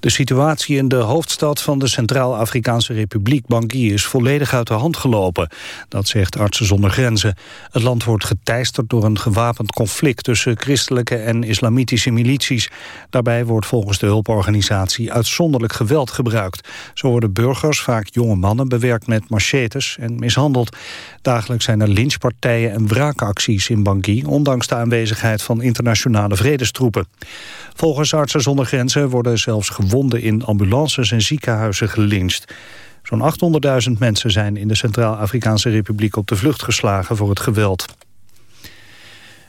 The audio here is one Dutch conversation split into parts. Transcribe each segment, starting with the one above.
De situatie in de hoofdstad van de Centraal-Afrikaanse Republiek Bangui is volledig uit de hand gelopen. Dat zegt Artsen zonder Grenzen. Het land wordt geteisterd door een gewapend conflict tussen christelijke en islamitische milities. Daarbij wordt volgens de hulporganisatie uitzonderlijk geweld gebruikt. Zo worden burgers, vaak jonge mannen, bewerkt met machetes en mishandeld. Dagelijks zijn er lynchpartijen en wraakacties in Bangui... ondanks de aanwezigheid van internationale vredestroepen. Volgens Artsen zonder Grenzen worden zelfs gewonden in ambulances en ziekenhuizen gelyncht. Zo'n 800.000 mensen zijn in de Centraal-Afrikaanse Republiek op de vlucht geslagen voor het geweld.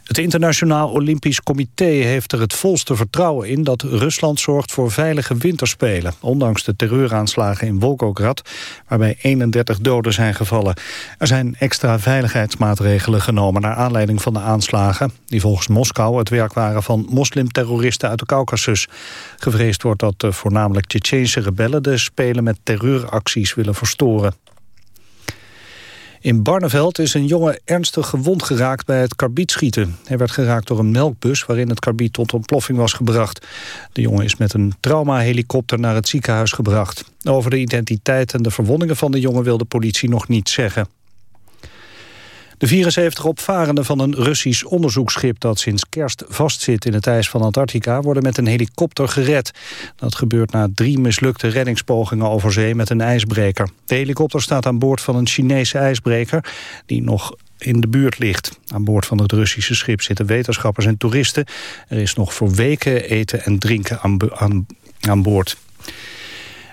Het Internationaal Olympisch Comité heeft er het volste vertrouwen in... dat Rusland zorgt voor veilige winterspelen... ondanks de terreuraanslagen in Volgograd... waarbij 31 doden zijn gevallen. Er zijn extra veiligheidsmaatregelen genomen... naar aanleiding van de aanslagen... die volgens Moskou het werk waren van moslimterroristen uit de Caucasus. Gevreesd wordt dat de voornamelijk Tsjetsjeense rebellen... de Spelen met terreuracties willen verstoren. In Barneveld is een jongen ernstig gewond geraakt bij het karbietschieten. Hij werd geraakt door een melkbus waarin het karbiet tot ontploffing was gebracht. De jongen is met een traumahelikopter naar het ziekenhuis gebracht. Over de identiteit en de verwondingen van de jongen wil de politie nog niets zeggen. De 74 opvarenden van een Russisch onderzoeksschip dat sinds kerst vastzit in het ijs van Antarctica worden met een helikopter gered. Dat gebeurt na drie mislukte reddingspogingen over zee met een ijsbreker. De helikopter staat aan boord van een Chinese ijsbreker die nog in de buurt ligt. Aan boord van het Russische schip zitten wetenschappers en toeristen. Er is nog voor weken eten en drinken aan, aan, aan boord.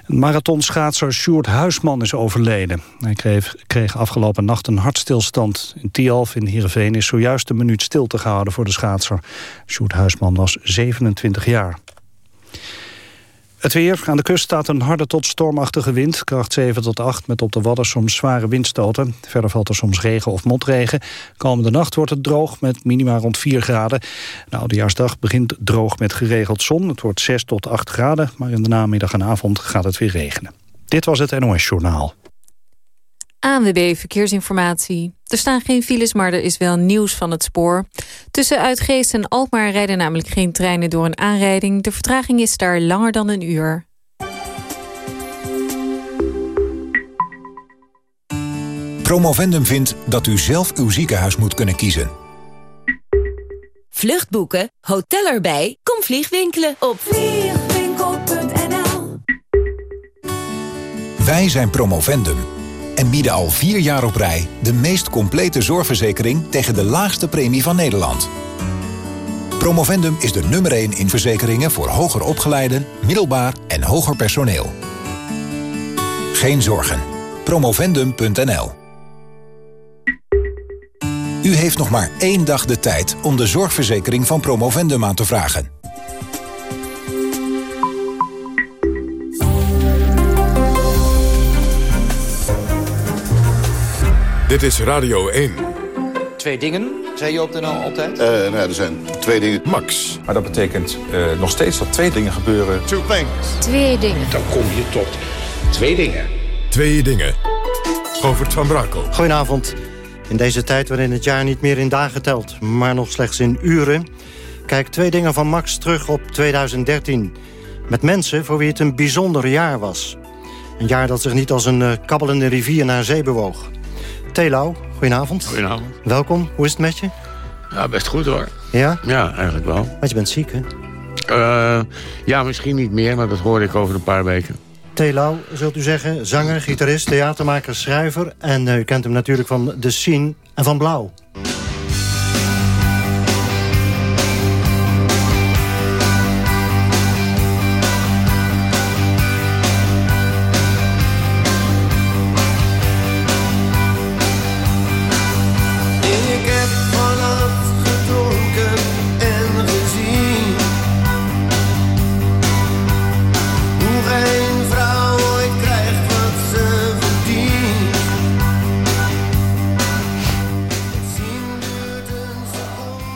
Marathonschaatser Sjoerd Huisman is overleden. Hij kreeg, afgelopen nacht een hartstilstand. In Tialf in Heerenveen is zojuist een minuut stilte gehouden voor de schaatser. Sjoerd Huisman was 27 jaar. Het weer. Aan de kust staat een harde tot stormachtige wind. Kracht 7 tot 8 met op de Wadden soms zware windstoten. Verder valt er soms regen of motregen. Komende nacht wordt het droog met minima rond 4 graden. De oudejaarsdag begint droog met geregeld zon. Het wordt 6 tot 8 graden. Maar in de namiddag en avond gaat het weer regenen. Dit was het NOS Journaal. ANWB Verkeersinformatie. Er staan geen files, maar er is wel nieuws van het spoor. Tussen Uitgeest en Alkmaar rijden namelijk geen treinen door een aanrijding. De vertraging is daar langer dan een uur. Promovendum vindt dat u zelf uw ziekenhuis moet kunnen kiezen. Vluchtboeken, hotel erbij, kom vliegwinkelen op vliegwinkel.nl Wij zijn Promovendum en bieden al vier jaar op rij de meest complete zorgverzekering tegen de laagste premie van Nederland. Promovendum is de nummer 1 in verzekeringen voor hoger opgeleiden, middelbaar en hoger personeel. Geen zorgen. Promovendum.nl U heeft nog maar één dag de tijd om de zorgverzekering van Promovendum aan te vragen. Dit is Radio 1. Twee dingen, zei je op de NL altijd? Uh, nou er zijn twee dingen. Max. Maar dat betekent uh, nog steeds dat twee dingen gebeuren. Two things. Twee dingen. Dan kom je tot twee dingen. Twee dingen. Govert van Brakel. Goedenavond. In deze tijd waarin het jaar niet meer in dagen telt, maar nog slechts in uren... kijk twee dingen van Max terug op 2013. Met mensen voor wie het een bijzonder jaar was. Een jaar dat zich niet als een uh, kabbelende rivier naar zee bewoog. Telau, goedenavond. Goedenavond. Welkom, hoe is het met je? Ja, best goed hoor. Ja? Ja, eigenlijk wel. Want je bent ziek, hè? Uh, ja, misschien niet meer, maar dat hoor ik over een paar weken. Telau, zult u zeggen, zanger, gitarist, theatermaker, schrijver... en uh, u kent hem natuurlijk van The Scene en van Blauw.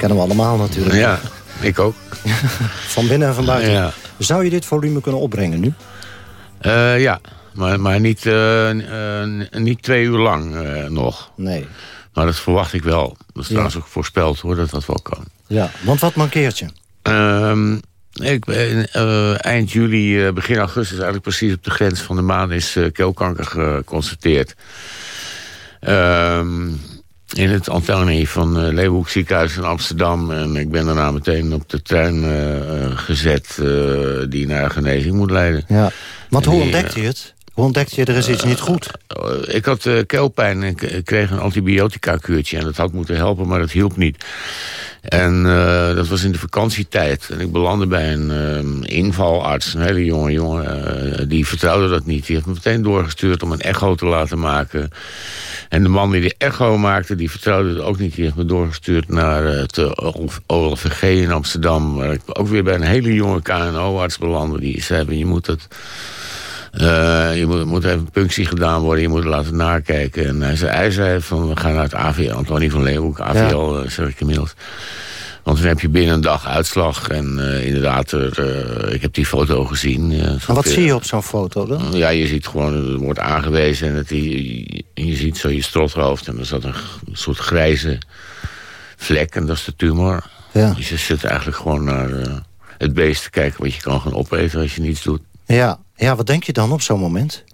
Kennen we allemaal natuurlijk. Ja, ik ook. van binnen en van buiten. Ja. Zou je dit volume kunnen opbrengen nu? Uh, ja, maar, maar niet, uh, uh, niet twee uur lang nog. Nee. Maar dat verwacht ik wel. Dat is trouwens ook voorspeld hoor, dat dat wel kan. Ja, want wat mankeert je? Ehm, ik ben, eind juli, begin augustus, eigenlijk precies op de grens van de maan... is keelkanker geconstateerd. Ehm, in het Antonie van uh, Leeuwenhoek ziekenhuis in Amsterdam. En ik ben daarna meteen op de trein gezet die naar genezing moet leiden. Ja. Want hoe ontdekte je het? Ontdekte je, er is iets niet goed? Uh, ik had uh, keelpijn en ik kreeg een antibiotica-kuurtje. En dat had moeten helpen, maar dat hielp niet. En uh, dat was in de vakantietijd. En ik belandde bij een invalarts, een hele jonge jongen. die vertrouwde dat niet. Die heeft me meteen doorgestuurd om een echo te laten maken. En de man die de echo maakte, die vertrouwde het ook niet. Die heeft me doorgestuurd naar het OLVG in Amsterdam. Waar ik ook weer bij een hele jonge KNO-arts belandde. Die zei, je moet het uh, je moet, moet even een punctie gedaan worden, je moet laten nakijken. En hij zei, hij zei van, we gaan naar het AVL, Antonie van Leeuwenhoek, AVL, ja. uh, zeg ik inmiddels. Want dan heb je binnen een dag uitslag. En uh, inderdaad, er, ik heb die foto gezien. en wat zie je op zo'n foto dan? Ja, je ziet gewoon, het wordt aangewezen en het, je, je ziet zo je strothoofd. En er zat een, een soort grijze vlek en dat is de tumor. Ja. Dus je zit eigenlijk gewoon naar het beest te kijken wat je kan gaan opeten als je niets doet. Ja, ja, wat denk je dan op zo'n moment?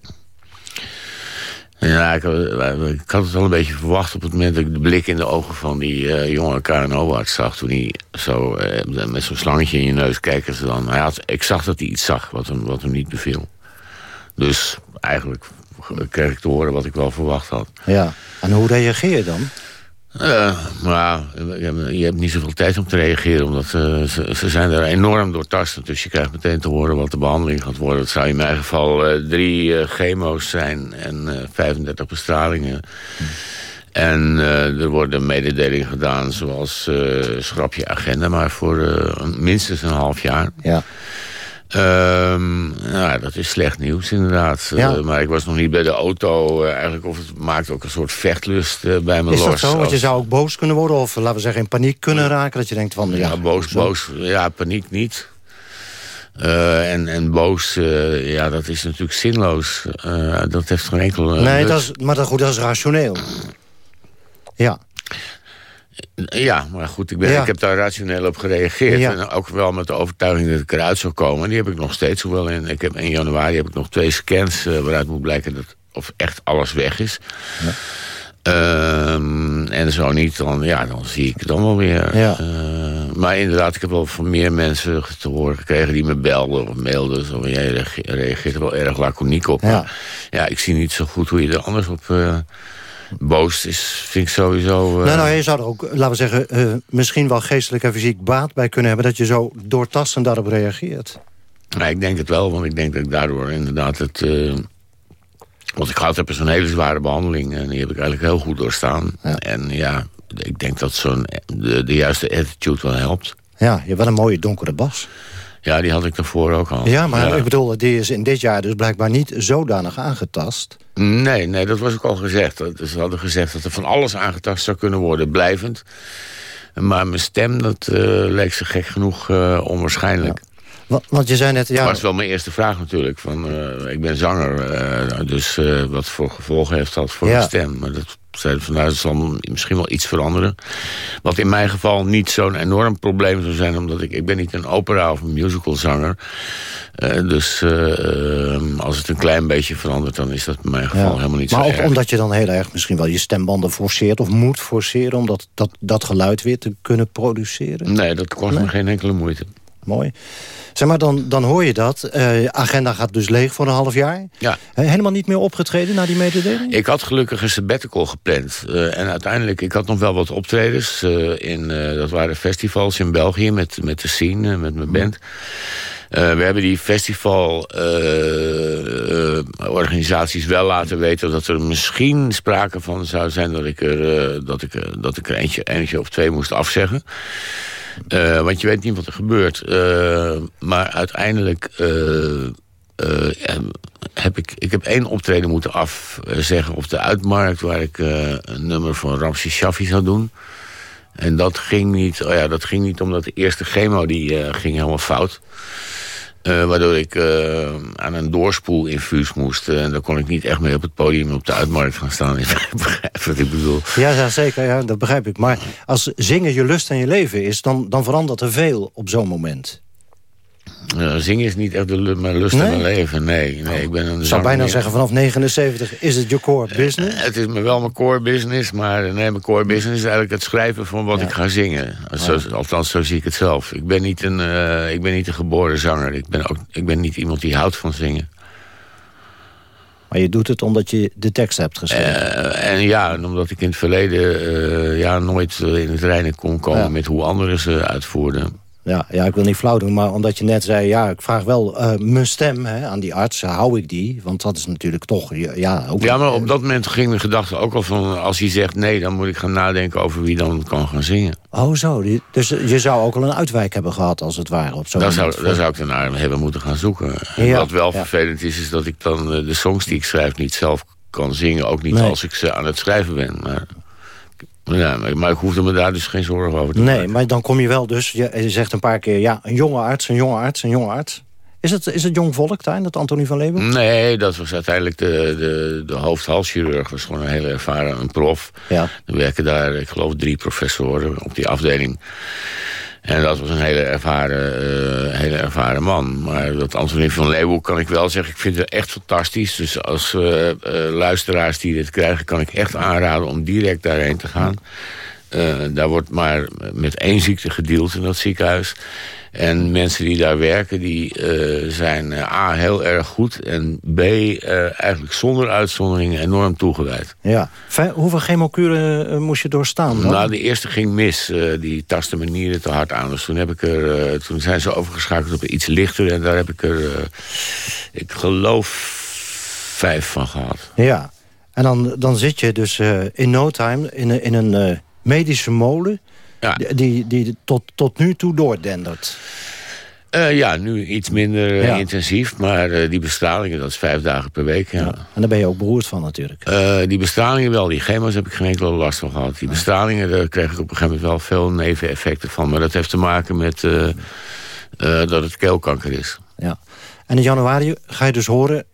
Ja, ik, ik, had het al een beetje verwacht op het moment dat ik de blik in de ogen van die uh, jonge KNO-arts zag. Toen hij zo uh, met zo'n slangetje in je neus kijken ze dan. Hij had, ik zag dat hij iets zag wat hem, wat hem niet beviel. Dus eigenlijk kreeg ik te horen wat ik wel verwacht had. Ja, en hoe reageer je dan? Uh, maar je hebt niet zoveel tijd om te reageren, omdat uh, ze, ze, zijn er enorm doortastend. Dus je krijgt meteen te horen wat de behandeling gaat worden. Het zou in mijn geval uh, drie chemo's zijn en 35 bestralingen. En er worden mededelingen gedaan zoals schrap je agenda, maar voor minstens een half jaar. Ja. Um, nou, dat is slecht nieuws inderdaad. Ja. Uh, maar ik was nog niet bij de auto. Uh, eigenlijk of het maakt ook een soort vechtlust uh, bij me is los. Is dat zo? Want je zou ook boos kunnen worden of laten we zeggen in paniek kunnen raken. Dat je denkt van... Ja, ja boos, boos. Ja, paniek niet. en, en boos, ja, dat is natuurlijk zinloos. dat heeft geen enkel... nee, dat is, maar dat, goed, dat is rationeel. Ja. Ja, maar goed, ik, ben, ja. ik heb daar rationeel op gereageerd. Ja. En ook wel met de overtuiging dat ik eruit zou komen. En die heb ik nog steeds. Hoewel in, ik heb, in januari heb ik nog twee scans uh, waaruit moet blijken dat of echt alles weg is. Ja. Um, en zo niet, dan, ja, dan zie ik het dan wel weer. Ja. Uh, maar inderdaad, ik heb wel van meer mensen te horen gekregen... die me belden of mailden. Zo, jij reageert er wel erg laconiek op. Ja. Maar ja, ik zie niet zo goed hoe je er anders op... Uh, boos is, vind ik sowieso... Uh... Nou, nou, je zou er ook, laten we zeggen, uh, misschien wel geestelijk en fysiek baat bij kunnen hebben... dat je zo doortastend daarop reageert. Nou, ik denk het wel, want ik denk dat ik daardoor inderdaad het... Uh, wat ik gehad heb is een hele zware behandeling... en die heb ik eigenlijk heel goed doorstaan. Ja. En ja, ik denk dat zo'n de, de juiste attitude wel helpt. Ja, je hebt wel een mooie donkere bas. Ja, die had ik daarvoor ook al. Ja, maar ja. ik bedoel, die is in dit jaar dus blijkbaar niet zodanig aangetast. Nee, nee, dat was ook al gezegd. Ze hadden gezegd dat er van alles aangetast zou kunnen worden, blijvend. Maar mijn stem, dat uh, leek ze gek genoeg uh, onwaarschijnlijk. Ja. Want, want je zei net... Ja, dat was wel mijn eerste vraag natuurlijk. Van, uh, ik ben zanger, dus wat voor gevolgen heeft dat voor Ja. mijn stem? Maar dat zeiden van, nou, dat zal misschien wel iets veranderen. Wat in mijn geval niet zo'n enorm probleem zou zijn... omdat ik, ik ben niet een opera of een musicalzanger. Uh, dus uh, als het een klein beetje verandert... dan is dat in mijn geval Ja. helemaal niet maar zo ook erg. omdat je dan heel erg misschien wel je stembanden forceert... of moet forceren om dat, dat, dat geluid weer te kunnen produceren. Nee, dat kost Nee. me geen enkele moeite. Mooi. Zeg maar, dan, dan hoor je dat. Eh, agenda gaat dus leeg voor een half jaar. Ja. He- Helemaal niet meer opgetreden na die mededeling? Ik had gelukkig een sabbatical gepland. Uh, en uiteindelijk, ik had nog wel wat optredens. Uh, in, uh, dat waren festivals in België met, met de scene, met mijn band. we hebben die festivalorganisaties wel laten weten... dat er misschien sprake van zou zijn dat ik er, dat ik, dat ik er eentje, eentje of twee moest afzeggen. Uh, want je weet niet wat er gebeurt. Uh, maar uiteindelijk uh, heb ik, ik heb één optreden moeten afzeggen op de uitmarkt... waar ik een nummer van Ramses Shaffi zou doen. En dat ging niet, oh ja, dat ging niet omdat de eerste chemo die, ging helemaal fout. Uh, waardoor ik uh, aan een doorspoelinfuus moest. En daar kon ik niet echt mee op het podium op de uitmarkt gaan staan. Ik begrijp wat ik bedoel. Ja, ja zeker. Ja, dat begrijp ik. Maar als zingen je lust en je leven is... dan, dan verandert er veel op zo'n moment. Uh, zingen is niet echt de, mijn lust in mijn leven. Nee, nee ik ben een Ik zou bijna zeggen, vanaf 79 is het je core business? het is me wel mijn core business, maar nee, mijn core business is eigenlijk het schrijven van wat ik ga zingen. Zo, althans, zo zie ik het zelf. Ik ben niet een, uh, ik ben niet een geboren zanger. Ik ben, ook, ik ben niet iemand die houdt van zingen. Maar je doet het omdat je de tekst hebt geschreven? Uh, en ja, omdat ik in het verleden ja, nooit in het reinen kon komen ja. met hoe anderen ze uitvoerden. Ja, ja, ik wil niet flauw doen, maar omdat je net zei... ja, ik vraag wel uh, mijn stem hè, aan die arts, hou ik die? Want dat is natuurlijk toch... Ja, ook, ja maar op dat moment ging de gedachte ook al van... als hij zegt nee, dan moet ik gaan nadenken over wie dan kan gaan zingen. Oh zo, dus je zou ook al een uitwijk hebben gehad als het ware. Op zo'n daar, zou, daar zou ik naar hebben moeten gaan zoeken. Ja, wat wel ja. vervelend is, is dat ik dan de songs die ik schrijf niet zelf kan zingen. Ook niet nee. als ik ze aan het schrijven ben. Maar... Ja, maar ik hoefde me daar dus geen zorgen over te nee, maken. Nee, maar dan kom je wel dus... Je, je, zegt een paar keer, ja, een jonge arts, een jonge arts, een jonge arts. Is het, is het jong volk daar, dat Antonie van Leeuwen? Nee, dat was uiteindelijk de, de, de hoofd-halschirurg. Dat was gewoon een hele ervaren een prof. Ja. Er werken daar, ik geloof, drie professoren op die afdeling. En dat was een hele ervaren, uh, ervaren man. Maar dat Antonie van Leeuwen kan ik wel zeggen... ik vind het echt fantastisch. Dus als uh, uh, luisteraars die dit krijgen... kan ik echt aanraden om direct daarheen te gaan. daar wordt maar met één ziekte gedeeld in dat ziekenhuis. En mensen die daar werken, die uh, zijn uh, A, heel erg goed... en B, uh, eigenlijk zonder uitzondering enorm toegewijd. Ja. Hoeveel chemokuren moest je doorstaan dan? Nou, de eerste ging mis. die tastte mijn nieren te hard aan. Dus toen, heb ik er, toen zijn ze overgeschakeld op iets lichter... en daar heb ik er, ik geloof, vijf van gehad. Ja. En dan, dan zit je dus in no time in, in een medische molen... Ja. Die, die tot, tot nu toe doordendert. Uh, ja, nu iets minder uh, ja. intensief, maar uh, die bestralingen, dat is vijf dagen per week. Ja. ja. En daar ben je ook beroerd van natuurlijk. die bestralingen wel, die chemo's heb ik geen enkele last van gehad. Die bestralingen, daar kreeg ik op een gegeven moment wel veel neveneffecten van. Maar dat heeft te maken met dat het keelkanker is. Ja. En in januari ga je dus horen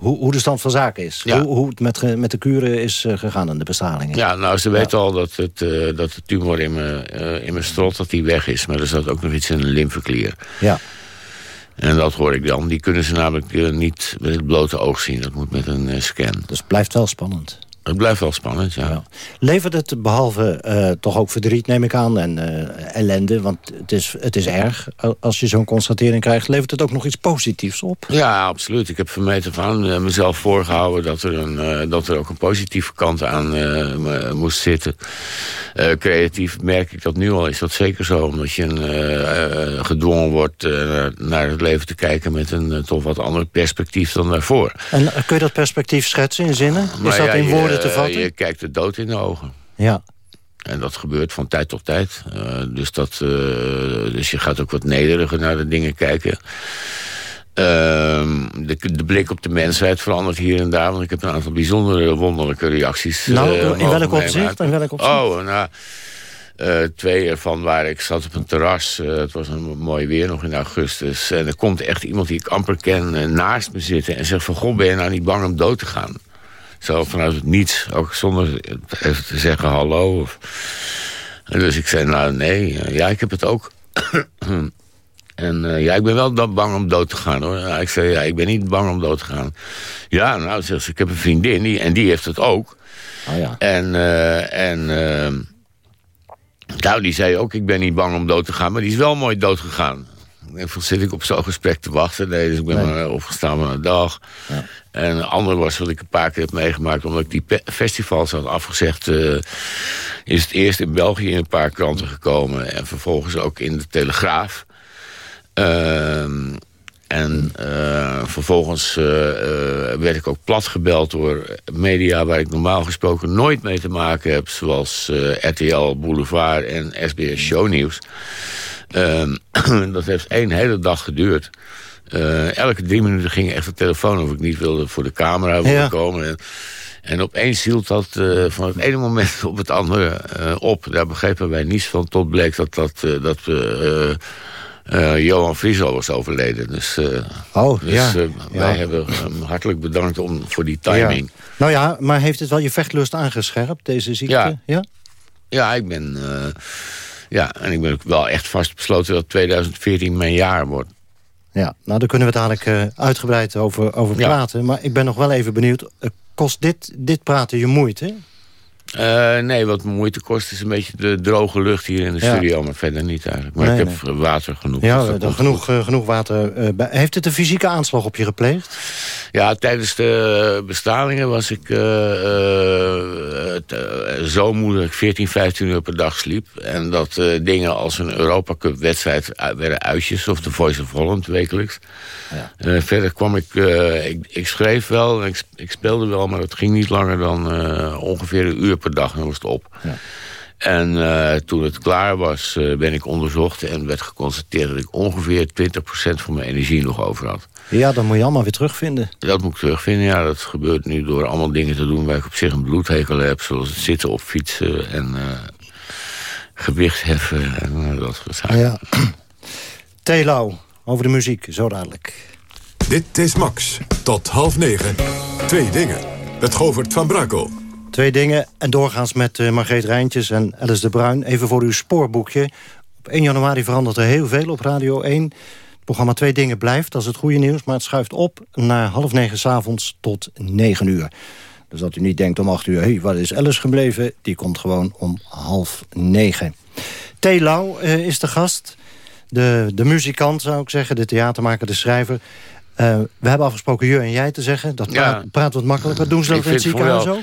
hoe, hoe de stand van zaken is. Ja. Hoe, hoe het met, met de kuren is uh, gegaan en de bestralingen. Ja, nou, ze weten al dat, het, uh, dat de tumor in mijn, uh, in mijn strot dat die weg is. Maar er zat ook nog iets in een lymfeklier. Ja. En dat hoor ik dan. Die kunnen ze namelijk niet met het blote oog zien. Dat moet met een scan. Dus het blijft wel spannend. Het blijft wel spannend, ja. ja. Levert het behalve uh, toch ook verdriet, neem ik aan, en uh, ellende... want het is, het is erg als je zo'n constatering krijgt... levert het ook nog iets positiefs op? Ja, absoluut. Ik heb vermeten van uh, mezelf voorgehouden... Dat er, een, dat er ook een positieve kant aan moest zitten. creatief merk ik dat nu al, is dat zeker zo. Omdat je een, gedwongen wordt naar het leven te kijken... met een toch wat ander perspectief dan daarvoor. En kun je dat perspectief schetsen in zinnen? Is dat ja, in woorden te vatten? Je kijkt de dood in de ogen. Ja. En dat gebeurt van tijd tot tijd. Uh, dus, dat, uh, dus je gaat ook wat nederiger naar de dingen kijken. Uh, de, de, blik op de mensheid verandert hier en daar. Want ik heb een aantal bijzondere wonderlijke reacties. Nou, in welk opzicht? In welk opzicht? Oh, nou... Uh, twee ervan waar ik zat op een terras. Uh, het was een mooi weer nog in augustus. En er komt echt iemand die ik amper ken uh, naast me zitten... en zegt van, goh, ben je nou niet bang om dood te gaan? Zo vanuit het niets, ook zonder even te zeggen hallo. Of... Dus ik zei, nou nee, ja, ik heb het ook. en uh, ja, ik ben wel bang om dood te gaan hoor. Ja, ik zei, ja, ik ben niet bang om dood te gaan. Ja, nou, zegt ze, ik heb een vriendin die, en die heeft het ook. Oh, ja. En, uh, en uh, nou, die zei ook, ik ben niet bang om dood te gaan, maar die is wel mooi dood gegaan. En zit ik op zo'n gesprek te wachten. Nee, dus ik ben nee. maar opgestaan van een dag. Ja. En een ander was wat ik een paar keer heb meegemaakt... omdat ik die festivals had afgezegd... Uh, is het eerst in België in een paar kranten gekomen... en vervolgens ook in de Telegraaf. Uh, en uh, vervolgens uh, werd ik ook platgebeld door media... waar ik normaal gesproken nooit mee te maken heb... zoals RTL Boulevard en SBS Shownieuws... Uh, dat heeft één hele dag geduurd. Uh, elke drie minuten ging echt de telefoon of ik niet wilde voor de camera wilde ja. komen. En, en opeens hield dat uh, van het ene moment op het andere uh, op. Daar begrepen wij niets van. Tot bleek dat, dat, dat Johan Frieso was overleden. Dus, oh, dus ja. Wij ja. hebben hem hartelijk bedankt om, voor die timing. Nou ja, maar heeft het wel je vechtlust aangescherpt, deze ziekte? Ja. Ja, ja ik ben... ja, en ik ben ook wel echt vastbesloten dat 2014 mijn jaar wordt. Ja, nou daar kunnen we dadelijk uitgebreid over, over praten. Maar ik ben nog wel even benieuwd. kost dit, dit praten je moeite? Uh, nee, wat moeite kost is een beetje de droge lucht hier in de Ja. studio. Maar verder niet eigenlijk. Maar Nee, ik heb water genoeg. Ja, dus genoeg, eh, genoeg water. eh. Heeft het een fysieke aanslag op je gepleegd? Ja, tijdens de bestralingen was ik eh, eh, eh, zo moe dat ik 14, 15 uur per dag sliep. En dat eh, dingen als een Europa Cup wedstrijd werden uitjes. Of de Voice of Holland wekelijks. Eh, verder kwam ik, eh, ik... Ik schreef wel ik, ik speelde wel, maar dat ging niet langer dan eh, ongeveer een uur per dag. En dan was het op. En eh, toen het klaar was, eh, ben ik onderzocht en werd geconstateerd dat ik ongeveer 20% van mijn energie nog over had. Ja, dan moet je allemaal weer terugvinden. Dat moet ik terugvinden. Ja, dat gebeurt nu door allemaal dingen te doen waar ik op zich een bloedhekel heb. Zoals het zitten op fietsen en eh gewicht heffen en dat soort zaken. Ja. Telau, over de muziek, zo dadelijk. Dit is Max. Tot half negen. Twee dingen. Het Govert van Brakel. Twee dingen en doorgaans met eh, Margreet Rijntjes en Alice de Bruin. Even voor uw spoorboekje. Op 1 januari verandert er heel veel op Radio 1. Het programma Twee Dingen blijft, dat is het goede nieuws... maar het schuift op naar half negen s'avonds tot negen uur. Dus dat u niet denkt om acht uur, hé, hey, waar is Alice gebleven? Die komt gewoon om half negen. T. Lau eh, is de gast. De, de muzikant, zou ik zeggen, de theatermaker, de schrijver... Eh, we hebben afgesproken je en jij te zeggen. Dat praat, Ja. praat wat makkelijker. Doen ze dat in het ziekenhuis ook?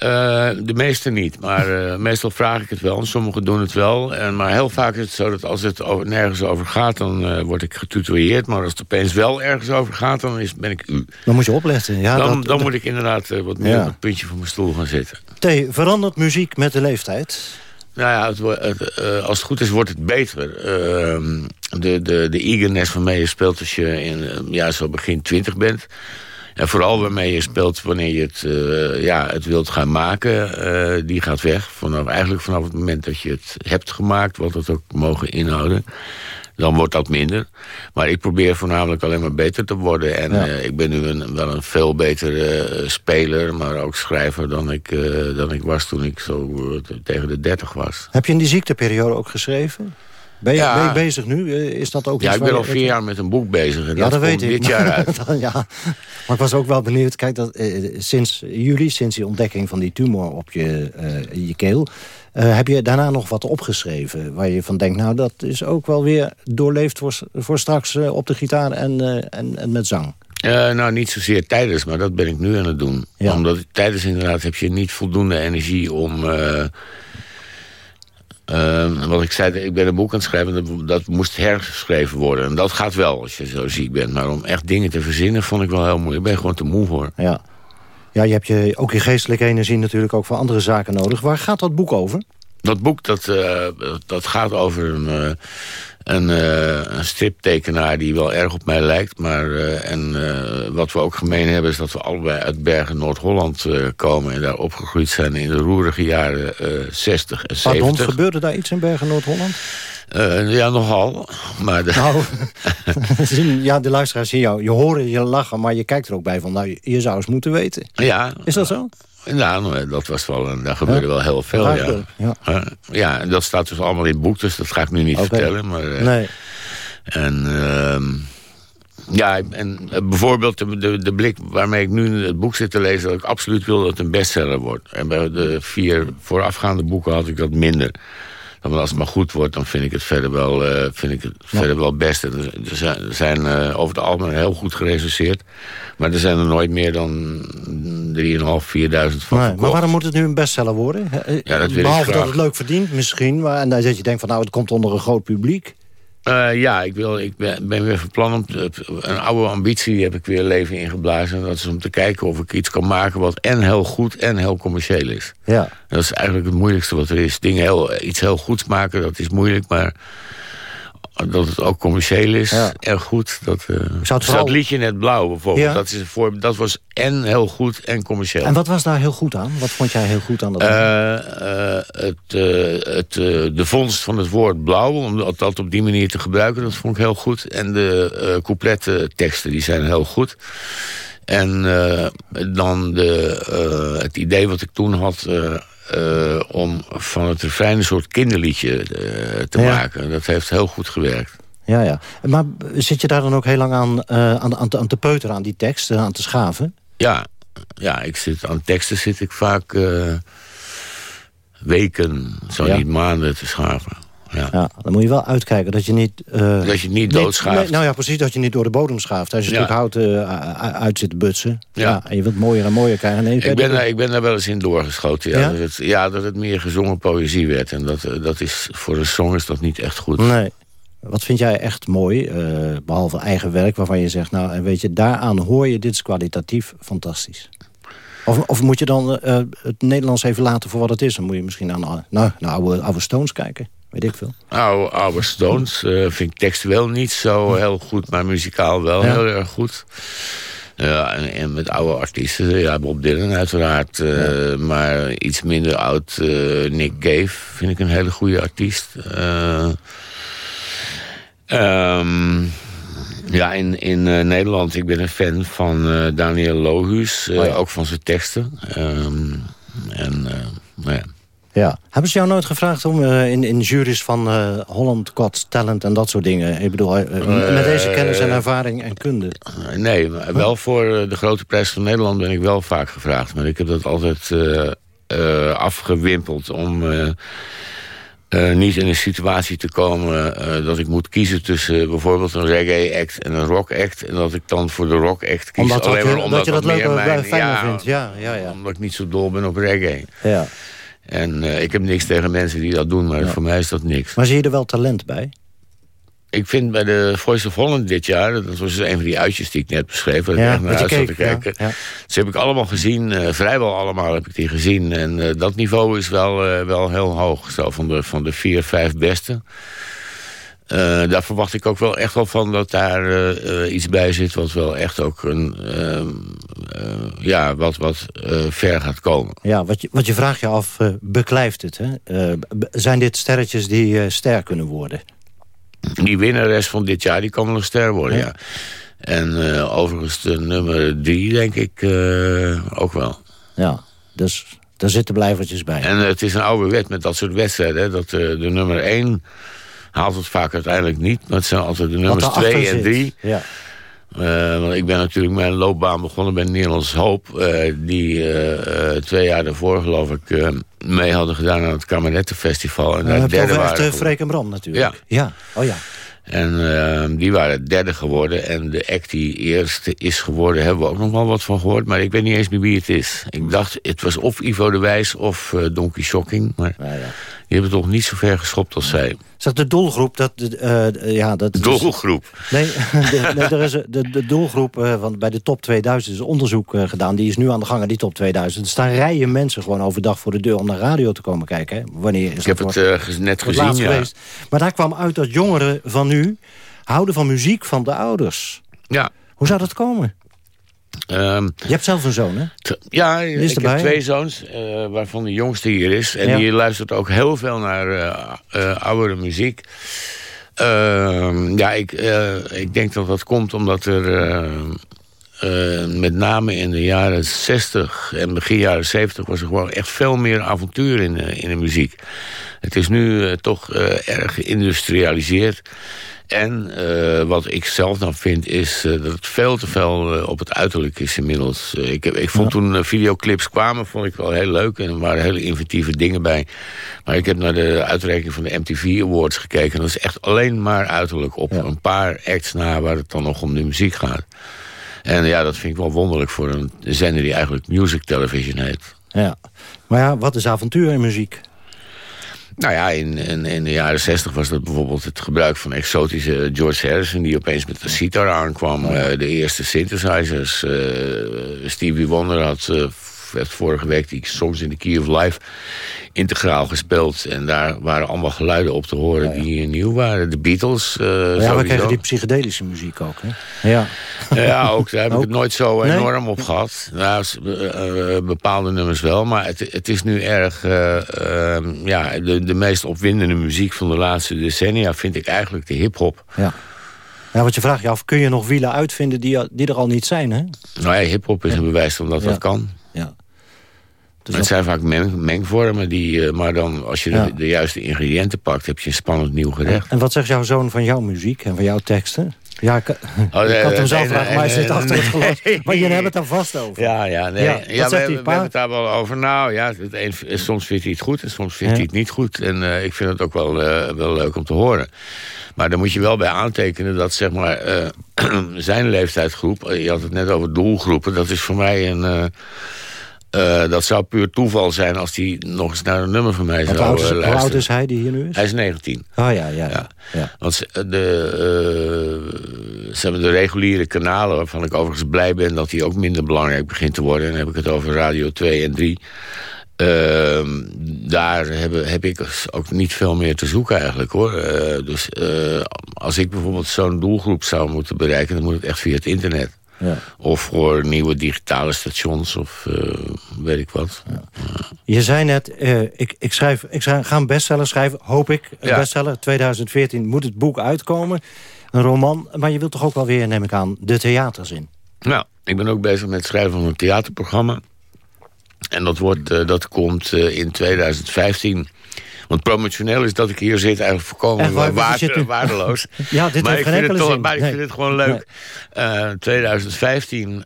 Eh, de meeste niet, maar eh, meestal vraag ik het wel. En sommigen doen het wel. En, maar heel vaak is het zo dat als het over, nergens over gaat... dan eh, word ik getutoreerd. Maar als het opeens wel ergens over gaat, dan is, ben ik u. Dan moet je opletten. Ja, dan, dat, dan moet ik inderdaad wat meer Ja. op het puntje van mijn stoel gaan zitten. T, verandert muziek met de leeftijd? Nou ja, het, als het goed is, wordt het beter. Ehm, de, de, de eagerness waarmee je speelt als je in, ja, zo begin twintig bent. En vooral waarmee je speelt wanneer je het, eh, ja, het wilt gaan maken, eh, die gaat weg. Vanaf, eigenlijk vanaf het moment dat je het hebt gemaakt, wat het ook mogen inhouden. Dan wordt dat minder. Maar ik probeer voornamelijk alleen maar beter te worden. En Ja. eh, ik ben nu een, wel een veel betere speler, maar ook schrijver dan ik, dan ik was toen ik zo tegen de dertig was. Heb je in die ziekteperiode ook geschreven? Ben je, Ja. ben je bezig nu? Eh, Is dat ook Ja, iets ik ben al vier jaar met een boek bezig. En Ja, dat, dat weet komt ik. dit jaar uit. ja, maar ik was ook wel benieuwd. Kijk, dat, eh, sinds juli, sinds die ontdekking van die tumor op je, eh, je keel... eh, heb je daarna nog wat opgeschreven waar je van denkt... nou, dat is ook wel weer doorleefd voor, voor straks op de gitaar en, en, en met zang. Nou, niet zozeer tijdens, maar dat ben ik nu aan het doen. Ja. Omdat tijdens inderdaad heb je niet voldoende energie om... eh, wat ik zei, ik ben een boek aan het schrijven... Dat, dat moest hergeschreven worden. En dat gaat wel als je zo ziek bent. Maar om echt dingen te verzinnen vond ik wel heel moeilijk. Ik ben gewoon te moe voor. Ja. ja, je hebt je, ook je geestelijke energie natuurlijk ook voor andere zaken nodig. Waar gaat dat boek over? Dat boek dat, eh, dat gaat over een, eh, een, eh, een striptekenaar die wel erg op mij lijkt. Maar, eh, en eh, wat we ook gemeen hebben is dat we allebei uit Bergen Noord-Holland komen... en daar opgegroeid zijn in de roerige jaren eh 60 en Pardon, 70. gebeurde daar iets in Bergen Noord-Holland? Ja, nogal. Maar de- Nou, ja, de luisteraars zien jou. Je horen je lachen, maar je kijkt er ook bij van... nou, je, je zou eens moeten weten. ja, Is dat zo? Ja, nou, dat was wel, een- daar gebeurde Ja. wel heel veel, ja. Ja. Ja, en dat staat dus allemaal in het boek, dus dat ga ik nu niet vertellen. Maar, eh, Nee. En ehm, ja, en eh, bijvoorbeeld de, de, de blik waarmee ik nu het boek zit te lezen... dat ik absoluut wil dat het een bestseller wordt. En bij de vier voorafgaande boeken had ik dat minder. Dan als het maar goed wordt, dan vind ik het verder wel, eh, vind ik het verder wel best. En Er zijn, over het algemeen heel goed gerecenseerd. Maar er zijn er nooit meer dan 3.500, 4.000 van Nee, maar waarom moet het nu een bestseller worden? Eh, Ja, dat wil Behalve dat het leuk verdient misschien. Maar, en dat je denkt van nou, het komt onder een groot publiek. Eh, ja, ik, wil, ik ben, ben weer van plan om... te- een oude ambitie die heb ik weer leven ingeblazen. En dat is om te kijken of ik iets kan maken... wat en heel goed en heel commercieel is. Ja. Dat is eigenlijk het moeilijkste wat er is. Dingen heel, iets heel goeds maken, dat is moeilijk. Maar dat het ook commercieel is. Ja. Erg goed. Dat, uh, het vooral... liedje net blauw bijvoorbeeld. Ja. Dat, is voor, dat was en heel goed en commercieel. En wat was daar heel goed aan? Wat vond jij heel goed aan dat? Uh, het, het, de vondst van het woord blauw. Om dat op die manier te gebruiken. Dat vond ik heel goed. En de coupletten teksten die zijn heel goed. En dan de, het idee wat ik toen had uh, om van het refrein een soort kinderliedje uh, te ja. maken. Dat heeft heel goed gewerkt. Ja, ja. Maar zit je daar dan ook heel lang aan, uh, aan, aan, te, aan te peuteren aan die teksten, aan te schaven? Ja, ja ik zit, aan teksten zit ik vaak weken, zo ja. niet maanden te schaven. Ja. ja. dan moet je wel uitkijken dat je niet... Uh, dat je niet doodschaaft. Nee, nou ja, precies, dat je niet door de bodem schaaft. Als je ja. stuk hout uh, uit zit te butsen. Ja. ja. en je wilt mooier en mooier krijgen. Nee, ik, ben daar, ik ben daar wel eens in doorgeschoten. Ja, ja? Dat, het, ja dat het meer gezongen poëzie werd. En dat, dat is, voor een song is dat niet echt goed. Nee. Wat vind jij echt mooi, uh, behalve eigen werk... waarvan je zegt, nou, en weet je, daaraan hoor je... dit is kwalitatief fantastisch. Of, of moet je dan uh, het Nederlands even laten voor wat het is? Dan moet je misschien aan nou, naar oude, oude Stones kijken weet ik veel. Oude, oude Stones uh, vind ik textueel niet zo heel goed, maar muzikaal wel heel erg goed. Ja, en, en, met oude artiesten, ja, Bob Dylan uiteraard. Uh, ja. Maar iets minder oud, uh, Nick Cave vind ik een hele goede artiest. Um, ja, in, in Nederland, ik ben een fan van Daniel Lohuus. Oh ja. Ook van zijn teksten. Um, en, nou ja. Ja. Hebben ze jou nooit gevraagd om uh, in, in juries van uh, Holland Got Talent en dat soort dingen? Ik bedoel, uh, met deze kennis en ervaring en kunde. nee, wel voor de grote prijs van Nederland ben ik wel vaak gevraagd. Maar ik heb dat altijd afgewimpeld om... niet in een situatie te komen dat ik moet kiezen tussen bijvoorbeeld een reggae-act en een rock-act. En dat ik dan voor de rock-act kies. Omdat alleen maar omdat dat je dat leuk mijn, fijner vindt. Ja, ja, ja. Omdat ik niet zo dol ben op reggae. Ja. En uh, ik heb niks tegen mensen die dat doen, maar ja. voor mij is dat niks. Maar zie je er wel talent bij? Ik vind bij de Voice of Holland dit jaar... dat was een van die uitjes die ik net beschreef... waar ja, ik naar uit zat te kijken. Ja, ja. Dus heb ik allemaal gezien, uh, vrijwel allemaal heb ik die gezien. En uh, dat niveau is wel, wel heel hoog. Zo van de, van de vier, vijf beste. Uh, daar verwacht ik ook wel echt wel van dat daar uh, iets bij zit... wat wel echt ook een, uh, ja, wat, wat ver gaat komen. Ja, wat je, wat je vraagt je af, beklijft het, hè? zijn dit sterretjes die ster kunnen worden? Die winnares van dit jaar, die kan wel een ster worden, ja. ja. En overigens de nummer drie, denk ik, ook wel. Ja, dus daar zitten blijvertjes bij. En het is een oude wet met dat soort wedstrijden, hè, dat de nummer één haalt het vaak uiteindelijk niet. Maar het zijn altijd de nummers 2 en 3. Ja. Uh, want ik ben natuurlijk mijn loopbaan begonnen bij Nederlands Hoop. Uh, die uh, twee jaar daarvoor, geloof ik, mee hadden gedaan aan het Kamerettenfestival. En daar derde waren... Freek en Bram natuurlijk. Ja. ja. Oh ja. En die waren derde geworden. En de act die eerste is geworden, hebben we ook nog wel wat van gehoord. Maar ik weet niet eens meer wie het is. Ik dacht, het was of Ivo de Wijs of Donkey Shocking. Maar ja, ja. die hebben toch niet zo ver geschopt als zij. Zeg, de doelgroep, dat... Uh, ja, dat de doelgroep? Is, nee, de, nee, er is de, de doelgroep, uh, want bij de top 2000 is onderzoek uh, gedaan. Die is nu aan de gang, die top 2000. Er staan rijen mensen gewoon overdag voor de deur om naar radio te komen kijken. Hè? Wanneer is Ik heb het net gezien, ja. Geweest. Maar daar kwam uit dat jongeren van nu houden van muziek van de ouders. Ja. Hoe zou dat komen? Um, je hebt zelf een zoon, hè? Ja, ik heb twee zoons, uh, waarvan de jongste hier is. En ja. die luistert ook heel veel naar uh, uh, oudere muziek. Ehm, ja, ik, ik denk dat dat komt omdat er... met name in de jaren 60 en begin jaren 70 was er gewoon echt veel meer avontuur in, in de muziek. Het is nu toch erg geïndustrialiseerd. En uh, wat ik zelf dan vind is uh, dat het veel te veel uh, op het uiterlijk is inmiddels. ik, heb, ik vond ja. toen videoclips kwamen, vond ik wel heel leuk. En er waren hele inventieve dingen bij. Maar ik heb naar de uitreiking van de MTV Awards gekeken. En dat is echt alleen maar uiterlijk op ja. een paar acts na waar het dan nog om de muziek gaat. En ja, dat vind ik wel wonderlijk voor een zender die eigenlijk music television heet. Ja, maar ja, wat is avontuur in muziek? Nou ja, in, in, in, de jaren zestig was dat bijvoorbeeld het gebruik van exotische George Harrison... die opeens met de sitar aankwam. Uh, de eerste synthesizers. Uh, Stevie Wonder had uh, werd vorige week die songs in de Key of Life integraal gespeeld. En daar waren allemaal geluiden op te horen die nieuw waren. De Beatles. Uh, ja, we kregen die psychedelische muziek ook. Hè? Ja. ja, ook daar heb ik het nooit zo enorm op gehad. Nou, bepaalde nummers wel. Maar het, het is nu erg... Ehm, ja, de, de meest opwindende muziek van de laatste decennia vind ik eigenlijk de hip-hop. Ja. Ja, wat je vraagt je af, kun je nog wielen uitvinden die, die er al niet zijn, hè? Nou ja, hiphop is een bewijs van dat dat kan. Ja. Dus het zijn vaak mengvormen, die, uh, maar dan als je de, de, juiste ingrediënten pakt... heb je een spannend nieuw gerecht. En, wat zegt jouw zoon van jouw muziek en van jouw teksten? Ja, ik, oh, ik had hem zelf vragen, maar hij zit achter het glas. Maar jullie hebben het daar vast over. Ja, ja, nee. ja, ja we, we, hebben het daar wel over. Nou ja, het een, soms vindt hij het goed en soms vindt hij het niet goed. En uh, ik vind het ook wel, uh, wel leuk om te horen. Maar daar moet je wel bij aantekenen dat zeg maar, uh, zijn leeftijdsgroep... je had het net over doelgroepen, dat is voor mij een... Uh, dat zou puur toeval zijn als hij nog eens naar een nummer van mij zou oud is, luisteren. Hoe oud is hij die hier nu is? Hij is 19. Oh ja, ja. ja. ja. Want de, uh, ze hebben de reguliere kanalen, waarvan ik overigens blij ben... dat die ook minder belangrijk begint te worden. En dan heb ik het over Radio 2 en 3. Uh, daar heb, heb, ik ook niet veel meer te zoeken eigenlijk hoor. Uh, dus uh, als ik bijvoorbeeld zo'n doelgroep zou moeten bereiken... dan moet het echt via het internet. Ja. Of voor nieuwe digitale stations of uh, weet ik wat. Ja. Je zei net, ik, ik, schrijf, ik ga een bestseller schrijven, hoop ik. Een bestseller, 2014 moet het boek uitkomen. Een roman, maar je wilt toch ook wel weer, neem ik aan, de theaters in? Nou, ik ben ook bezig met het schrijven van een theaterprogramma. En dat, wordt, uh, dat komt in 2015. Want promotioneel is dat ik hier zit eigenlijk voorkomen waar, waarde, waardeloos. ja, dit maar, ik vind het toch, maar ik vind het gewoon leuk. Nee. Uh, 2015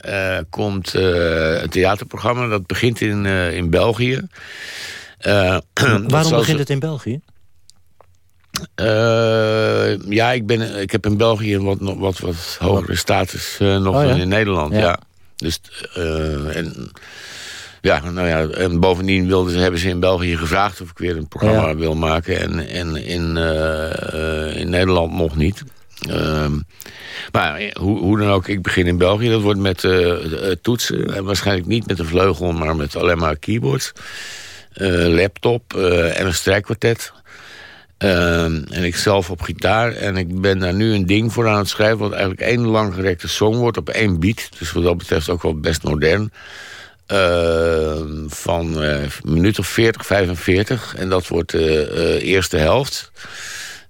komt een theaterprogramma. Dat begint in, in België. Waarom begint het in België? ja, ik, ben, ik heb in België wat, wat, wat hogere status nog oh, ja? dan in Nederland. Ja. ja. Dus, en, ja, nou ja, en bovendien wilden ze, hebben ze in België gevraagd of ik weer een programma ja. wil maken. En, en in, uh, in Nederland nog niet. Uh, maar hoe, hoe, dan ook, ik begin in België. Dat wordt met uh, toetsen. En waarschijnlijk niet met een vleugel, maar met alleen maar keyboards. laptop en een strijkkwartet. Ehm, en ik zelf op gitaar. En ik ben daar nu een ding voor aan het schrijven... wat eigenlijk één langgerekte song wordt op één beat. Dus wat dat betreft ook wel best modern. Uh, van uh, minuut of 40, 45. En dat wordt de uh, eerste helft.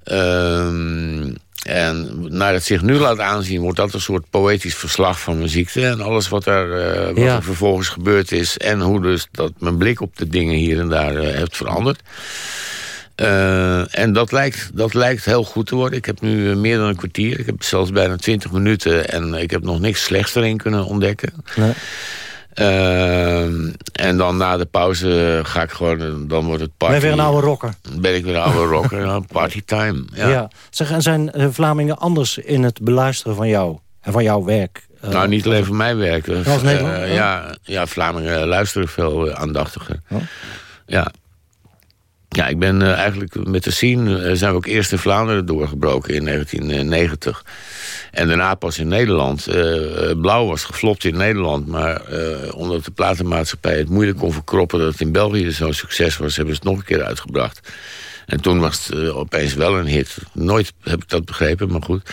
Ehm, en naar het zich nu laat aanzien... wordt dat een soort poëtisch verslag van mijn ziekte. En alles wat, er, wat ja. er vervolgens gebeurd is. En hoe dus dat mijn blik op de dingen hier en daar heeft veranderd. Uh, en dat lijkt, dat lijkt heel goed te worden. Ik heb nu meer dan een kwartier. Ik heb zelfs bijna 20 minuten. En ik heb nog niks slechts erin kunnen ontdekken. Nee. Uh, en dan na de pauze ga ik gewoon, dan wordt het party. Ben je weer een oude rocker? Ben ik weer een oude rocker, party time. Ja. ja. Zeg, en zijn Vlamingen anders in het beluisteren van jou en van jouw werk? Uh, nou, niet alleen van mijn werk. Uh, ja, ja, Vlamingen luisteren veel aandachtiger. Oh. Ja. Ja, ik ben uh, eigenlijk met de scene... Uh, zijn we ook eerst in Vlaanderen doorgebroken in 1990. En daarna pas in Nederland. Uh, Blauw was geflopt in Nederland. Maar omdat de platenmaatschappij het moeilijk kon verkroppen... dat het in België zo'n succes was... hebben ze het nog een keer uitgebracht. En toen was het opeens wel een hit. Nooit heb ik dat begrepen, maar goed.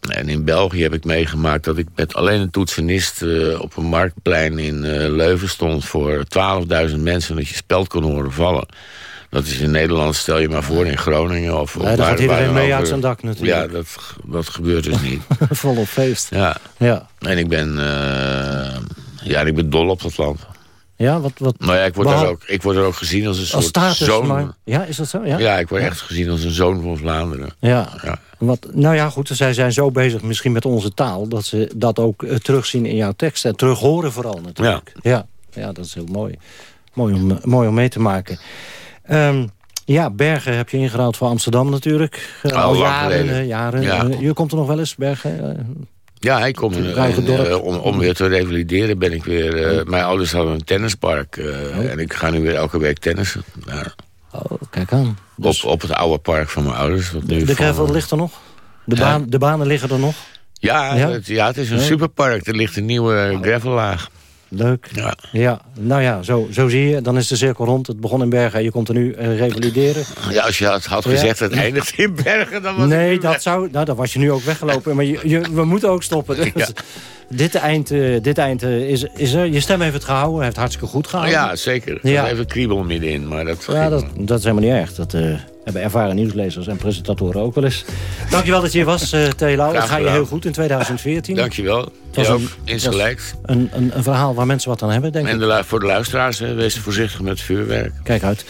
En in België heb ik meegemaakt dat ik met alleen een toetsenist... Uh, op een marktplein in uh, Leuven stond voor 12.000 mensen... dat je speld kon horen vallen. Dat is in Nederland, stel je maar voor, in Groningen. Of, nee, daar gaat iedereen mee uit zijn dak natuurlijk. Ja, dat, dat gebeurt dus niet. Volop feest. Ja. ja. En ik ben, uh, ja, ik ben dol op dat land. Ja, wat, wat, nou ja, ik word, er ook, ik word er ook gezien als een soort status, zoon. Maar, ja, is dat zo? Ja, ja ik word echt gezien als een zoon van Vlaanderen. Ja. ja. Wat, nou ja, goed, zij zijn zo bezig misschien met onze taal... dat ze dat ook uh, terugzien in jouw tekst. En terug horen vooral natuurlijk. Ja. ja. Ja, dat is heel mooi. Mooi om, mooi om mee te maken. Um, ja, Bergen heb je ingeruild voor Amsterdam natuurlijk. Uh, al jaren. Jaren. Ja. je komt er nog wel eens, Bergen? Ja, hij komt uh, om, om weer te revalideren ben ik weer... Uh, mijn ouders hadden een tennispark uh, oh. en ik ga nu weer elke week tennissen. Oh, kijk aan. Dus... Op, op het oude park van mijn ouders. Wat nu de gravel ligt er nog? De, baan, de banen liggen er nog? Ja, ja? Het, ja het is een superpark. Er ligt een nieuwe oh. gravellaag. Leuk. Ja. ja. Nou ja, zo, zo zie je. Dan is de cirkel rond. Het begon in Bergen. Je komt er nu uh, revalideren. Ja, als je had, had gezegd het eindigt in Bergen, dan was Nee, dat zou, nou, dan was je nu ook weggelopen. Maar je, je, we moeten ook stoppen. Dus ja. Dit eind, uh, dit eind uh, is, is er. Je stem heeft het gehouden. heeft hartstikke goed gehouden. Ja, zeker. Ja. Even kriebel middenin. Maar dat, ja, dat, dat is helemaal niet erg. Dat uh, hebben ervaren nieuwslezers en presentatoren ook wel eens. Dankjewel dat je hier was, uh. Dat ga je heel goed in 2014. Dankjewel. Je ook, insgelijks. Een, een, een, verhaal waar mensen wat aan hebben, denk en ik. En voor de luisteraars, hè, wees voorzichtig met vuurwerk. Kijk uit.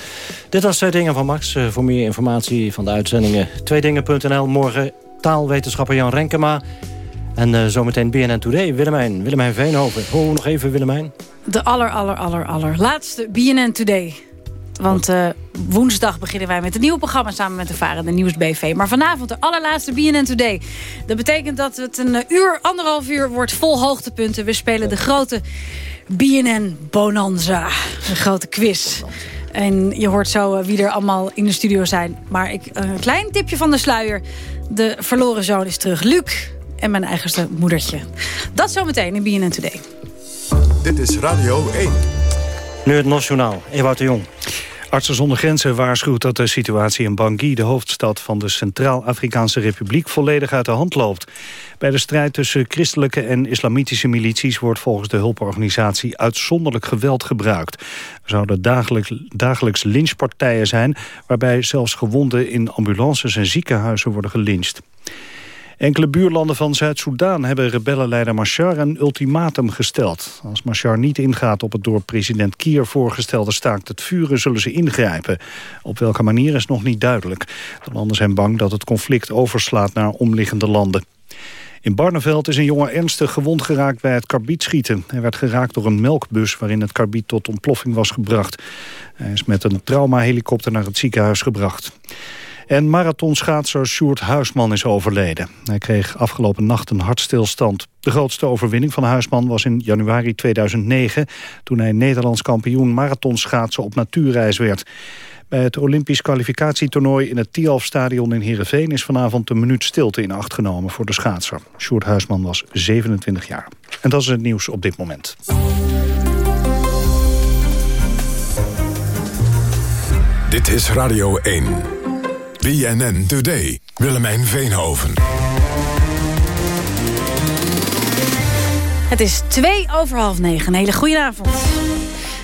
Dit was Twee Dingen van Max. voor meer informatie van de uitzendingen tweedingen.nl. Morgen taalwetenschapper Jan Renkema. En uh, zometeen BNN Today, Willemijn, Willemijn Veenhoven. Ho, nog even Willemijn. De aller, aller, aller, aller laatste BNN Today. Want uh, woensdag beginnen wij met een nieuw programma samen met de Varen, de Nieuwsbv. Maar vanavond de allerlaatste BNN Today. Dat betekent dat het een uur, anderhalf uur wordt vol hoogtepunten. We spelen de grote BNN Bonanza. De grote quiz. En je hoort zo wie er allemaal in de studio zijn. Maar ik, een klein tipje van de sluier. De verloren zoon is terug. Luc, en mijn eigenste moedertje. Dat zometeen in BNN Today. Dit is Radio 1. Nu het Nationaal. Ewout de Jong. Artsen zonder Grenzen waarschuwt dat de situatie in Bangui... de hoofdstad van de Centraal-Afrikaanse Republiek... volledig uit de hand loopt. Bij de strijd tussen christelijke en islamitische milities... wordt volgens de hulporganisatie uitzonderlijk geweld gebruikt. Er zouden dagelijks, dagelijks lynchpartijen zijn... waarbij zelfs gewonden in ambulances en ziekenhuizen worden gelyncht. Enkele buurlanden van Zuid-Soedan hebben rebellenleider Machar een ultimatum gesteld. Als Machar niet ingaat op het door president Kier voorgestelde staakt het vuren, zullen ze ingrijpen. Op welke manier is nog niet duidelijk. De landen zijn bang dat het conflict overslaat naar omliggende landen. In Barneveld is een jongen ernstig gewond geraakt bij het karbietschieten. Hij werd geraakt door een melkbus waarin het karbiet tot ontploffing was gebracht. Hij is met een traumahelikopter naar het ziekenhuis gebracht. En marathonschaatser Sjoerd Huisman is overleden. Hij kreeg afgelopen nacht een hartstilstand. De grootste overwinning van Huisman was in januari 2009... toen hij Nederlands kampioen marathonschaatsen op natuurreis werd. Bij het Olympisch kwalificatietoernooi in het Tialf-stadion in Heerenveen... is vanavond een minuut stilte in acht genomen voor de schaatser. Sjoerd Huisman was 27 jaar. En dat is het nieuws op dit moment. Dit is Radio 1. BNN Today. Willemijn Veenhoven. Het is twee over half negen. Een hele goede avond.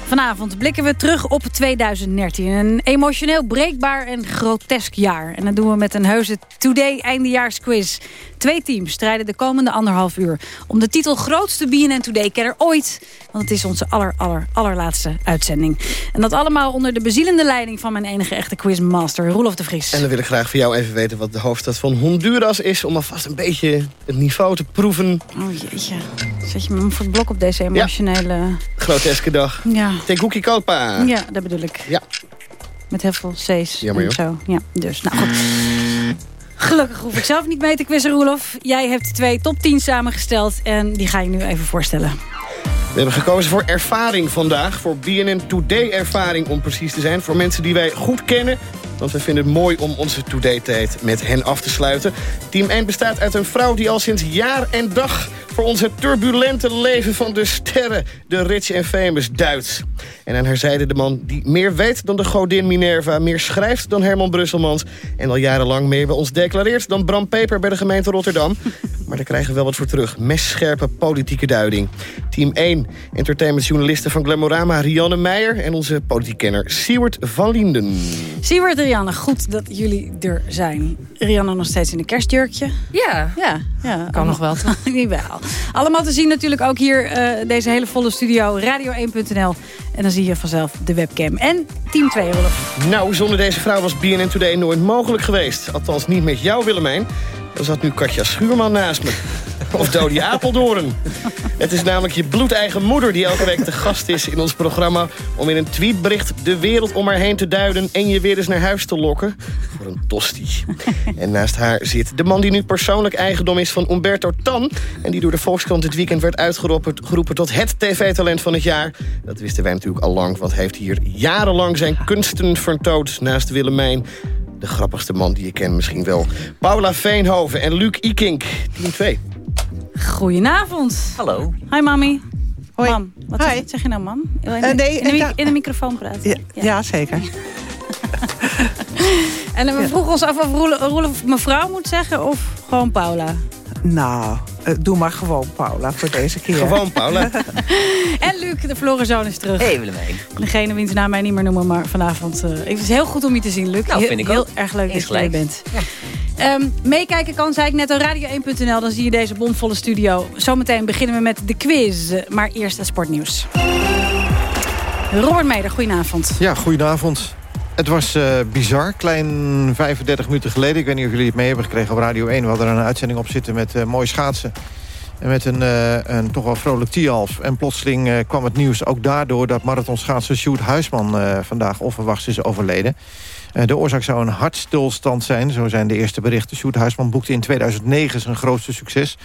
Vanavond blikken we terug op 2013. Een emotioneel breekbaar en grotesk jaar. En dat doen we met een heuse Today eindejaarsquiz. Twee teams strijden de komende anderhalf uur... om de titel grootste BNN Today-kenner ooit. Want het is onze aller, aller, allerlaatste uitzending. En dat allemaal onder de bezielende leiding... van mijn enige echte quizmaster, Roelof de Vries. En dan wil ik graag van jou even weten wat de hoofdstad van Honduras is... om alvast een beetje het niveau te proeven. Oh jeetje. Zet je me voor het blok op deze emotionele... Ja. Groteske dag. Ja. Tegucigalpa. Ja, dat bedoel ik. Ja. Met heel veel C's Jammer, en zo. Ja, dus, nou goed. Gelukkig hoef ik zelf niet mee te quizzen, Roelof. Jij hebt twee top 10 samengesteld en die ga je nu even voorstellen. We hebben gekozen voor ervaring vandaag. Voor BNN Today ervaring om precies te zijn. Voor mensen die wij goed kennen. Want we vinden het mooi om onze Today tijd met hen af te sluiten. Team 1 bestaat uit een vrouw die al sinds jaar en dag... voor onze turbulente leven van de sterren, de rich en famous, duidt. En aan haar zijde de man die meer weet dan de godin Minerva... meer schrijft dan Herman Brusselmans... en al jarenlang meer bij ons declareert dan Bram Peper bij de gemeente Rotterdam. Maar daar krijgen we wel wat voor terug. Messcherpe politieke duiding. Team 1, entertainmentjournalisten van Glamorama Rianne Meijer... en onze politiekkenner Siewert van Lienden. Siewert en Rianne, goed dat jullie er zijn. Rianne nog steeds in een kerstjurkje. Ja, ja, ja. kan nog wel. wel. Allemaal te zien natuurlijk ook hier uh, deze hele volle studio. Radio1.nl. En dan zie je vanzelf de webcam. En Team 2, Rolf. Nou, zonder deze vrouw was BNN Today nooit mogelijk geweest. Althans niet met jou, Willemijn. Er zat nu Katja Schuurman naast me. Of Dodie Apeldoorn. Het is namelijk je bloedeigen moeder die elke week te gast is in ons programma... om in een tweetbericht de wereld om haar heen te duiden... en je weer eens naar huis te lokken. Voor een tosti. En naast haar zit de man die nu persoonlijk eigendom is van Umberto Tan... en die door de Volkskrant dit weekend werd uitgeroepen geroepen tot het tv-talent van het jaar. Dat wisten wij natuurlijk al lang, want hij heeft hier jarenlang zijn kunsten vertoond... naast Willemijn de grappigste man die je kent misschien wel. Paula Veenhoven en Luc Ikink, team 2. Goedenavond. Hallo. Hi, mami. Hoi. Mam. Wat Hi. zeg, zeg je nou, mam? In, Eh, nee, in, de, ik mi- dacht- in de microfoon praten. Ja, ja, zeker. En we vroegen ons af of Roelof mevrouw moet zeggen of gewoon Paula. Nou, eh, doe maar gewoon, Paula, voor deze keer. Gewoon, Paula. En Luc, de Florenzoon is terug. Hey Willemijn. Degene wiens naam wij niet meer noemen, maar vanavond... eh, het is heel goed om je te zien, Luc. Nou, heel, vind ik heel ook. erg leuk dat je er bent. Ehm, meekijken kan, zei ik net, op radio1.nl. Dan zie je deze bomvolle studio. Zometeen beginnen we met de quiz. Maar eerst het sportnieuws. Robert Meder, goedenavond. Ja, goedenavond. Het was eh, bizar, klein 35 minuten geleden. Ik weet niet of jullie het mee hebben gekregen op Radio 1. We hadden er een uitzending op zitten met eh mooi schaatsen. En met een, eh, een toch wel vrolijk Tialf. En plotseling kwam het nieuws ook daardoor... dat marathonschaatser Sjoerd Huisman vandaag onverwachts is overleden. De oorzaak zou een hartstilstand zijn, zo zijn de eerste berichten. Sjoerd Huisman boekte in 2009 zijn grootste succes.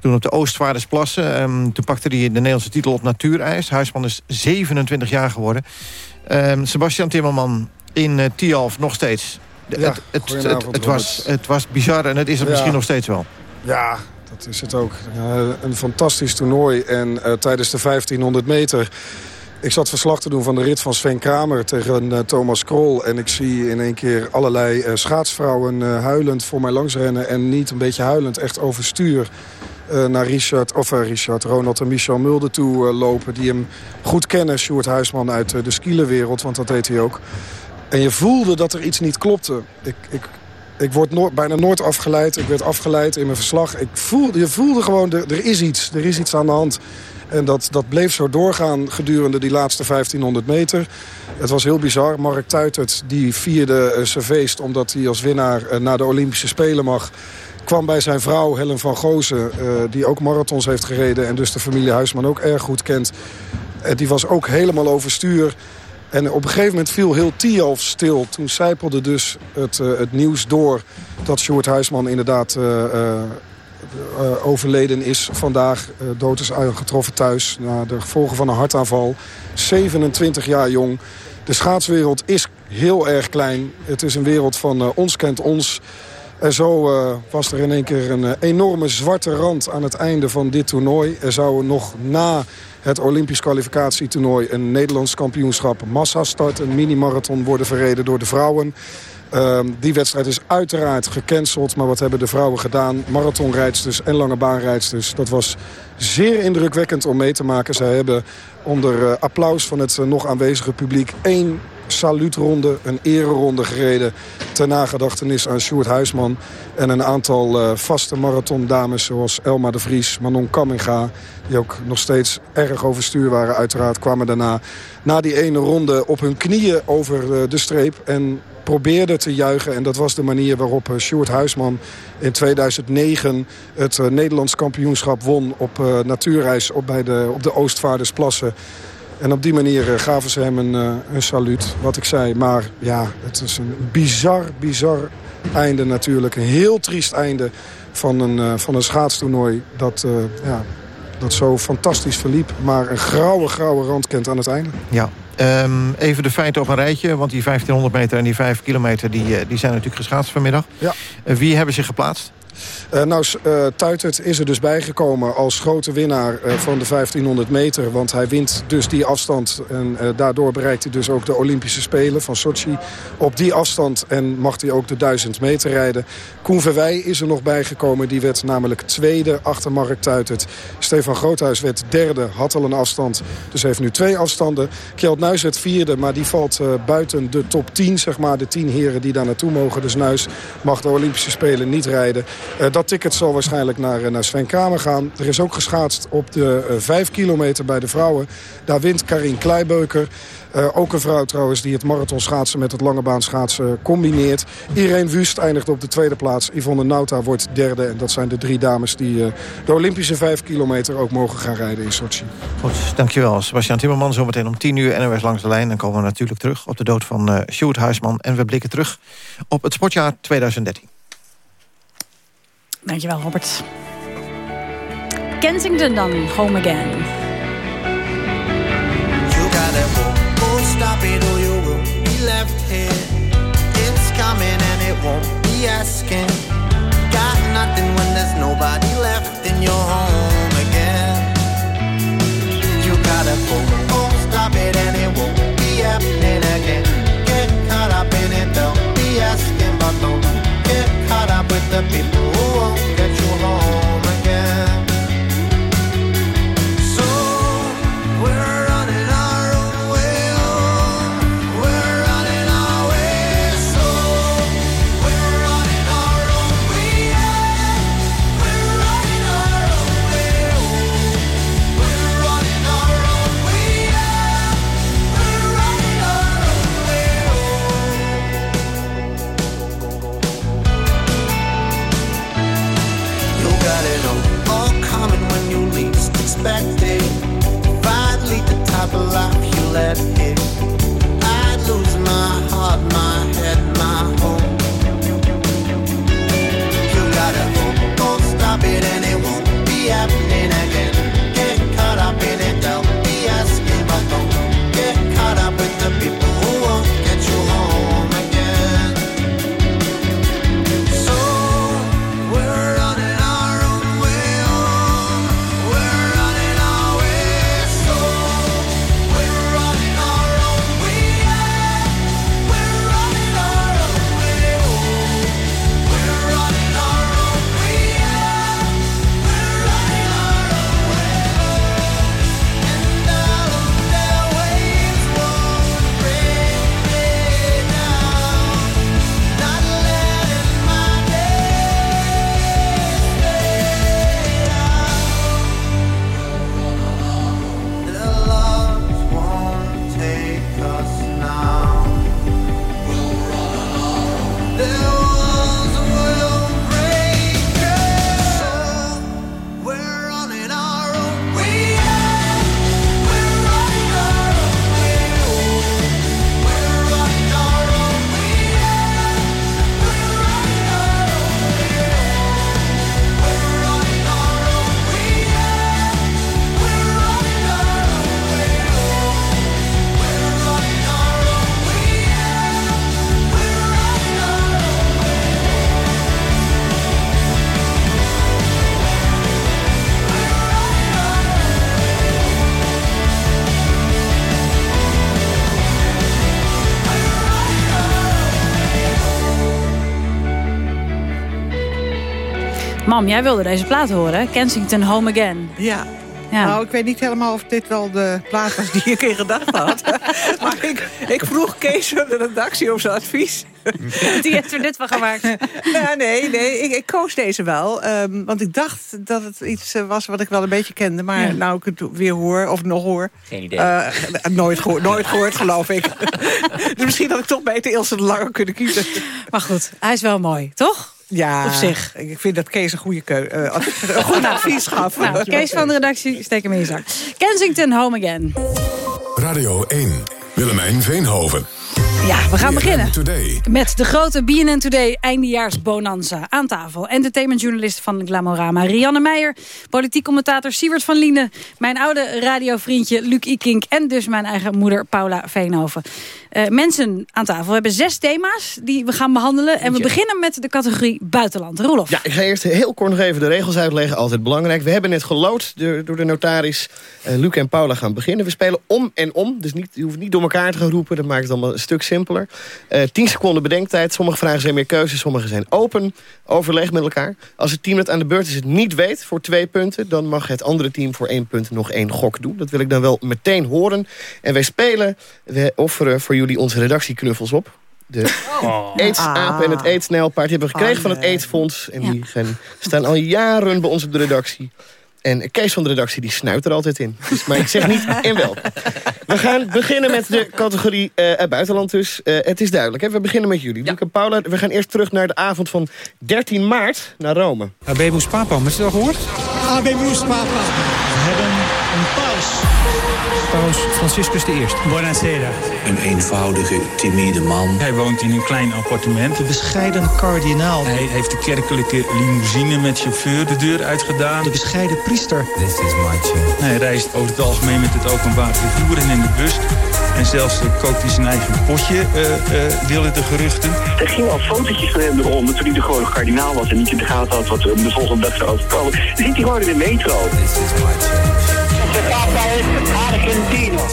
Toen op de Oostvaardersplassen. Ehm, toen pakte hij de Nederlandse titel op natuurijs. Huisman is 27 jaar geworden. Ehm, Sebastian Timmerman in eh Tialf nog steeds. De- Ja, het, het, het, was, het was bizar en het is het Ja. misschien nog steeds wel. Ja, dat is het ook. Ja, een fantastisch toernooi. En eh, tijdens de 1500 meter... Ik zat verslag te doen van de rit van Sven Kramer tegen eh, Thomas Krol. En ik zie in één keer allerlei eh, schaatsvrouwen eh, huilend voor mij langsrennen. En niet een beetje huilend, echt overstuur. eh, naar Richard, of eh, Richard, Ronald en Michel Mulder toe eh, lopen. Die hem goed kennen, Sjoerd Huisman uit eh, de skielenwereld. Want dat deed hij ook. En je voelde dat er iets niet klopte. Ik, ik, ik word bijna nooit afgeleid. Ik werd afgeleid in mijn verslag. Ik voelde, je voelde gewoon, er, er is iets. Er is iets aan de hand. En dat, dat bleef zo doorgaan gedurende die laatste 1500 meter. Het was heel bizar. Mark Tuitert die vierde eh, zijn feest omdat hij als winnaar eh, naar de Olympische Spelen mag kwam bij zijn vrouw Helen van Gozen, eh, die ook marathons heeft gereden... en dus de familie Huisman ook erg goed kent. Eh, die was ook helemaal overstuur. En op een gegeven moment viel heel Tialf stil. Toen zijpelde dus het, eh, het nieuws door dat Sjoerd Huisman inderdaad eh, eh, overleden is vandaag. Dood is aangetroffen thuis na de gevolgen van een hartaanval. 27 jaar jong. De schaatswereld is heel erg klein. Het is een wereld van ons kent ons. En zo was er in één keer een enorme zwarte rand aan het einde van dit toernooi. Er zou nog na het Olympisch kwalificatietoernooi een Nederlands kampioenschap massa start. Een mini-marathon worden verreden door de vrouwen. Ehm, die wedstrijd is uiteraard gecanceld. Maar wat hebben de vrouwen gedaan? Marathonrijdsters en lange baanrijdsters. Dat was zeer indrukwekkend om mee te maken. Zij hebben onder eh, applaus van het eh, nog aanwezige publiek... één saluutronde, een ereronde gereden... ter nagedachtenis aan Sjoerd Huisman. En een aantal eh, vaste marathondames zoals Elma de Vries, Manon Kamminga... die ook nog steeds erg overstuur waren uiteraard, kwamen daarna... na die ene ronde op hun knieën over eh, de streep... en probeerden te juichen. En dat was de manier waarop eh, Sjoerd Huisman in 2009 het Nederlands kampioenschap won op natuurreis op, bij de, op de Oostvaardersplassen. En op die manier eh, gaven ze hem een, eh, een saluut, wat ik zei. Maar ja, het is een bizar, bizar einde natuurlijk. Een heel triest einde van een, eh, van een schaatstoernooi dat, ja, dat zo fantastisch verliep. Maar een grauwe, grauwe rand kent aan het einde. Ja. Ehm, even de feiten op een rijtje, want die 1500 meter en die 5 kilometer... die, die zijn natuurlijk geschaatst vanmiddag. Ja. Wie hebben zich geplaatst? Eh, nou, eh, Tuitert is er dus bijgekomen als grote winnaar eh, van de 1500 meter. Want hij wint dus die afstand. En daardoor bereikt hij dus ook de Olympische Spelen van Sochi. Op die afstand en mag hij ook de 1000 meter rijden. Koen Verwij is er nog bijgekomen. Die werd namelijk tweede achter Mark Tuitert. Stefan Groothuis werd derde, had al een afstand. Dus heeft nu twee afstanden. Kjeld Nuis werd vierde, maar die valt buiten de top 10. Zeg maar, de 10 heren die daar naartoe mogen. Dus Nuis mag de Olympische Spelen niet rijden. Eh, dat ticket zal waarschijnlijk naar, eh, naar Sven Kramer gaan. Er is ook geschaatst op de eh, 5 kilometer bij de vrouwen. Daar wint Karin Kleibeuker. Eh, ook een vrouw trouwens die het marathon schaatsen met het lange baan schaatsen combineert. Irene Wust eindigt op de tweede plaats. Yvonne Nauta wordt derde. En dat zijn de drie dames die eh, de Olympische 5 kilometer ook mogen gaan rijden in Sochi. Goed, dankjewel. Sebastian Timmerman, zometeen om 10 uur NOS langs de lijn. Dan komen we natuurlijk terug op de dood van eh Sjoerd Huisman. En we blikken terug op het sportjaar 2013. Dankjewel, Robert. Kensington dan, Home Again. You gotta go, won't stop it or you will be left here. It's coming and it won't be asking. Got nothing when there's nobody left in your home Mam, jij wilde deze plaat horen. Kensington Home Again. Ja. Ja. Nou, ik weet niet helemaal of dit wel de plaat was die ik in gedachten had. maar ik, ik vroeg Kees van de redactie om zijn advies. Die heeft er dit van gemaakt. ja, nee, nee ik, ik koos deze wel. ehm, want ik dacht dat het iets eh, was wat ik wel een beetje kende. Maar Ja. nou ik het weer hoor, of nog hoor... Geen idee. eh, nooit, gehoord, nooit gehoord, geloof ik. dus misschien had ik toch beter Ilse de Lange kunnen kiezen. Maar goed, hij is wel mooi, toch? Ja, Op zich. Ik vind dat Kees een, goede keu eh, adv- een goed advies gaf. Nou, Kees van de redactie, steek hem in je zak. Kensington Home Again. Radio 1. Willemijn Veenhoven. Ja, we gaan beginnen. Today. Met de grote BNN Today eindejaarsbonanza aan tafel. Entertainmentjournalist van Glamorama Rianne Meijer. Politiek commentator Siewert van Lienen. Mijn oude radiovriendje Luc Ikink. En dus mijn eigen moeder Paula Veenhoven. Eh, mensen aan tafel. We hebben zes thema's die we gaan behandelen. En we beginnen met de categorie buitenland. Roelof. Ja, ik ga eerst heel kort nog even de regels uitleggen. Altijd belangrijk. We hebben net gelood door, door de notaris. Eh Luc en Paula gaan beginnen. We spelen om en om. Dus niet, je hoeft niet door elkaar te gaan roepen. Dat maakt het allemaal een stuk simpeler. Eh 10 seconden bedenktijd. Sommige vragen zijn meer keuze. Sommige zijn open. Overleg met elkaar. Als het team dat aan de beurt is het niet weet voor twee punten... dan mag het andere team voor één punt nog één gok doen. Dat wil ik dan wel meteen horen. En wij spelen. We offeren voor jullie onze redactieknuffels op. De AIDS-aap en het AIDS-nijlpaard die hebben we gekregen van het AIDS-fonds. En die gaan, staan al jaren bij ons op de redactie. En Kees van de redactie die snuit er altijd in. Dus, maar ik zeg niet in welk. We gaan beginnen met de categorie eh, buitenland dus. Eh, het is duidelijk, hè? we beginnen met jullie. Luc en Paula, we gaan eerst terug naar de avond van 13 maart naar Rome. Abemus Papa, heb je dat gehoord? Abemus Papa. Een paus. Paus Franciscus I. Buonasera. Een eenvoudige, timide man. Hij woont in een klein appartement. De bescheiden kardinaal. Hij heeft de kerkelijke limousine met chauffeur de deur uitgedaan. De bescheiden priester. This is my church. Hij reist over het algemeen met het openbaar vervoer en in de bus. En zelfs eh, kookt hij zijn eigen potje, eh, eh, willen de geruchten. Er gingen al fotootjes van hem de ronde toen hij de gewone kardinaal was... en niet in de gaten had wat er de volgende dag zou overkomen. Dan zit hij gewoon in de metro. This is my church.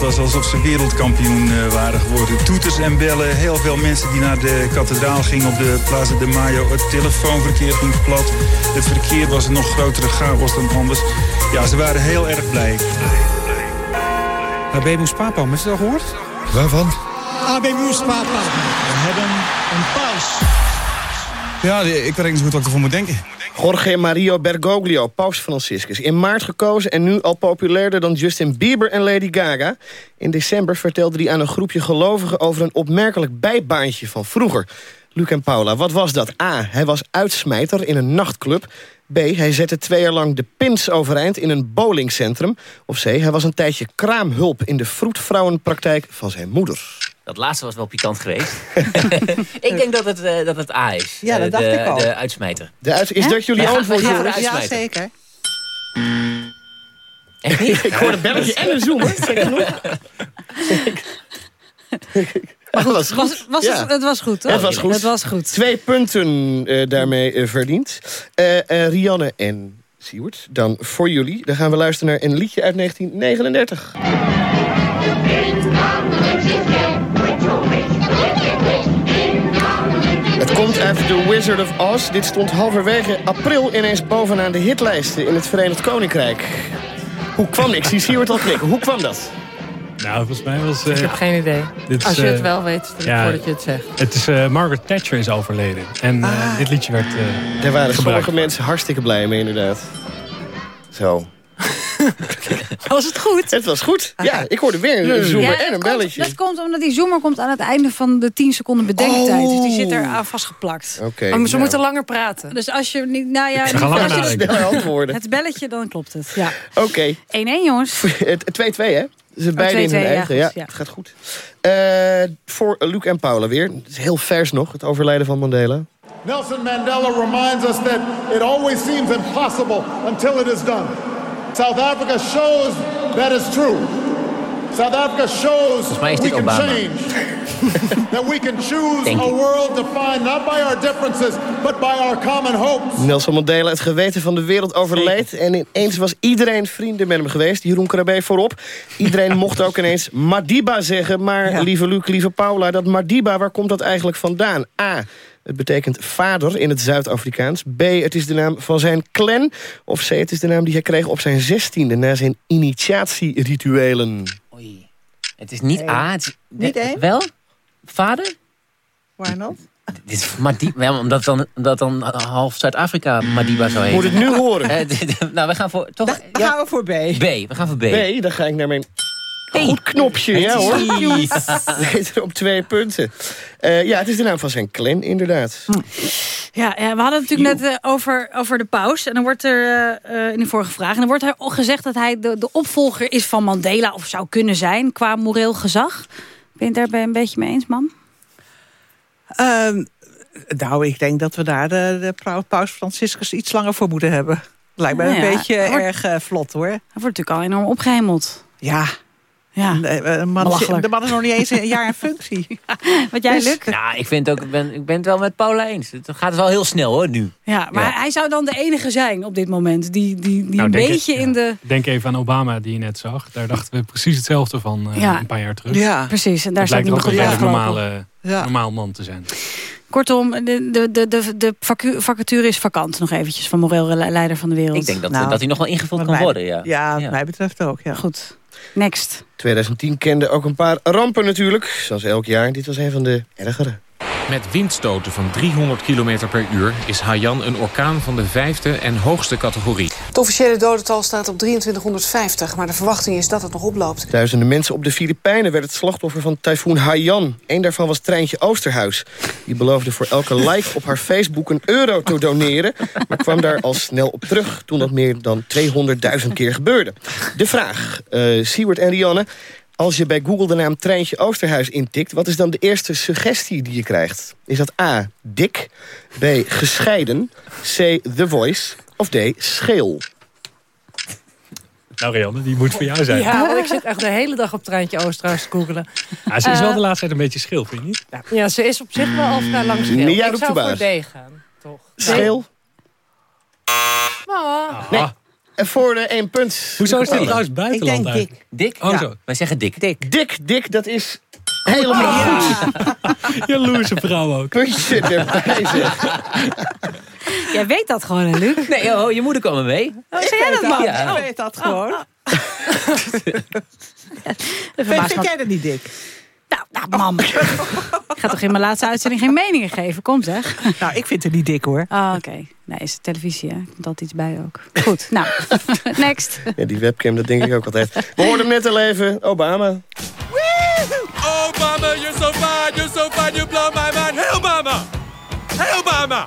Het was alsof ze wereldkampioen eh, waren geworden. Toeters en bellen, heel veel mensen die naar de kathedraal gingen op de Plaza de Mayo. Het telefoonverkeer ging plat. Het verkeer was een nog grotere chaos dan anders. Ja, ze waren heel erg blij. Abemus Papa, heb je dat gehoord? Waarvan? Abemus Papa. We hebben een paus. Ja, ik weet niet zo goed wat ik ervan moet denken. Jorge Mario Bergoglio, paus Franciscus. In maart gekozen en nu al populairder dan Justin Bieber en Lady Gaga. In december vertelde hij aan een groepje gelovigen... over een opmerkelijk bijbaantje van vroeger. Luc en Paula, wat was dat? A. Hij was uitsmijter in een nachtclub. B. Hij zette twee jaar lang de pins overeind in een bowlingcentrum. Of C. Hij was een tijdje kraamhulp in de vroedvrouwenpraktijk van zijn moeder. Dat laatste was wel pikant geweest. ik denk dat het, eh, dat het A is. Ja, dat Eh, dacht de, ik al. De uitsmijter. De uit, is Hè? dat jullie antwoord? jongens? Ja, uitsmijter. zeker. Echt niet? Ik hoor een belletje en een zoom. Nog? Maar goed, was Was, was Ja. het, het was goed, toch? Het was goed. Het was goed. Twee punten eh, daarmee verdiend. Eh, eh, Rianne en Siewert, dan voor jullie. Dan gaan we luisteren naar een liedje uit 1939. Het komt uit The Wizard of Oz. Dit stond halverwege april ineens bovenaan de hitlijsten in het Verenigd Koninkrijk. Hoe kwam ik? Zie Siewert al knikken. Hoe kwam dat? Nou, volgens mij was... eh, Ik heb geen idee. dit is, Als je het eh, wel weet, ja, voor dat je het zegt. Het is eh, Margaret Thatcher is overleden. En eh, Ah. dit liedje werd eh, Daar waren gebruikt. sommige mensen hartstikke blij mee, inderdaad. Zo. Was het goed? Het was goed. Ja, ik hoorde weer een zoomer Ja, en een komt- belletje. Dat komt omdat die zoomer komt aan het einde van de 10 seconden bedenktijd. Dus die zit er aan vastgeplakt. Oké. Oh, maar ze nou. moeten langer praten. Dus als je niet... Nou ja, langer als je. Sneller antwoorden. het belletje, dan klopt het. Ja. 1-1, Oké. jongens. Het 2-2, hè? Ze zijn beide in 2-2, hun ja, eigen. goed, Ja, ja. het gaat goed. Eh, voor Luc en Paula weer. Het is heel vers nog, het overlijden van Mandela. Nelson Mandela reminds us that it always seems impossible until it is done. South Africa shows that is true. South Africa shows we can Obama. change. that we can choose Denk a world defined not by our differences, but by our common hopes. Nelson Mandela, het geweten van de wereld overleed. En ineens was iedereen vrienden met hem geweest. Jeroen Krabbe voorop. Iedereen mocht ook ineens Madiba zeggen. Maar lieve Luc, lieve Paula, dat Madiba, waar komt dat eigenlijk vandaan? A. Het betekent vader in het Zuid-Afrikaans. B. Het is de naam van zijn clan. Of C. Het is de naam die hij kreeg op zijn zestiende... na zijn initiatierituelen. Oei. Het is niet A. Het is, Niet één? Wel? Vader? Why not? Dit is Madiba, ja, omdat dan, omdat dan half Zuid-Afrika Madiba zou heten. Moet het nu horen? Eh, nou, we gaan voor... Toch, Dan gaan we voor B. B. We gaan voor B. B. Dan ga ik naar mijn... Goed knopje, ja hoor. Op twee punten. Eh, ja, het is de naam van zijn clan, inderdaad. Ja, ja, we hadden het natuurlijk net eh, over, over de paus. En dan wordt er eh, in de vorige vraag... en dan wordt er al gezegd dat hij de, de opvolger is van Mandela... of zou kunnen zijn qua moreel gezag. Ben je het daarbij een beetje mee eens, man? Ehm, nou, ik denk dat we daar de, de prou- paus Franciscus iets langer voor moeten hebben. Lijkt mij Nou een ja, beetje wordt- erg vlot, hoor. Hij wordt natuurlijk al enorm opgehemeld. Ja. Ja, De, de man, is, de man is nog niet eens een jaar in functie. Wat jij, Dus- Luc? Ja, ik, vind ook, ik, ben, ik ben het wel met Paula eens. Het gaat wel heel snel hoor, nu. Ja, maar Ja. hij zou dan de enige zijn op dit moment... die, die, die Nou, een denk beetje ik, in de... Denk even aan Obama die je net zag. Daar dachten we precies hetzelfde van eh, Ja. een paar jaar terug. Ja. Precies, en daar ik niet ook meer een normale, Ja. normaal man te zijn. Kortom, de, de, de, de, vacature is vakant nog eventjes... van moreel le- leider van de wereld. Ik denk dat, Nou, dat hij nog wel ingevuld kan mij- worden, ja. Ja, wat mij betreft ook, ja. Goed, next. 2010 kende ook een paar rampen natuurlijk, zoals elk jaar. Dit was een van de ergere. Met windstoten van 300 km per uur is Haiyan een orkaan van de vijfde en hoogste categorie. Het officiële dodental staat op 2350, maar de verwachting is dat het nog oploopt. Duizenden mensen op de Filipijnen werden het slachtoffer van tyfoon Haiyan. Eén daarvan was Treintje Oosterhuis. Die beloofde voor elke like op haar Facebook een euro te doneren... maar kwam daar al snel op terug toen dat meer dan 200.000 keer gebeurde. De vraag, eh Siewert en Rianne... Als je bij Google de naam Treintje Oosterhuis intikt... wat is dan de eerste suggestie die je krijgt? Is dat A, dik, B, gescheiden, C, The Voice of D, scheel? Nou, Rianne, die moet voor jou zijn. Ja, want ik zit echt de hele dag op treintje Oosterhuis te googelen. Ja, ze is wel Eh, de laatste tijd een beetje schil, vind je niet? Ja, ze is op zich wel al vrij lang schil. Nee, jij ik zou de voor. D gaan, toch? Scheel? Oh. Nee. En voor de één punt. Hoezo is dit Oh. trouwens buitenland Ik denk eigenlijk? Dik? Oh, ja. zo. Wij zeggen dik. Dik. Dik, dik, dat is helemaal goed. Jaloerse vrouw ook. Puntje erbij zeg. Jij weet dat gewoon, hè, Luc? Nee, oh, je moeder kwam er mee. Oh, zei jij dat, man? Ja. Ik weet dat gewoon. De Vind, vind jij dat niet dik? Nou, nou, mam. ik ga toch in mijn laatste uitzending geen meningen geven. Kom zeg. Nou, ik vind het niet dik hoor. Ah, oké. Nee, is het televisie, hè? Er komt altijd iets bij ook. Goed, nou. Next. Ja, die webcam, dat denk ik ook altijd. We hoorden net al even. Obama. Oh, mama, you're so fine, you're so fine, you blow my mind. Hey, Obama! Hey, Obama!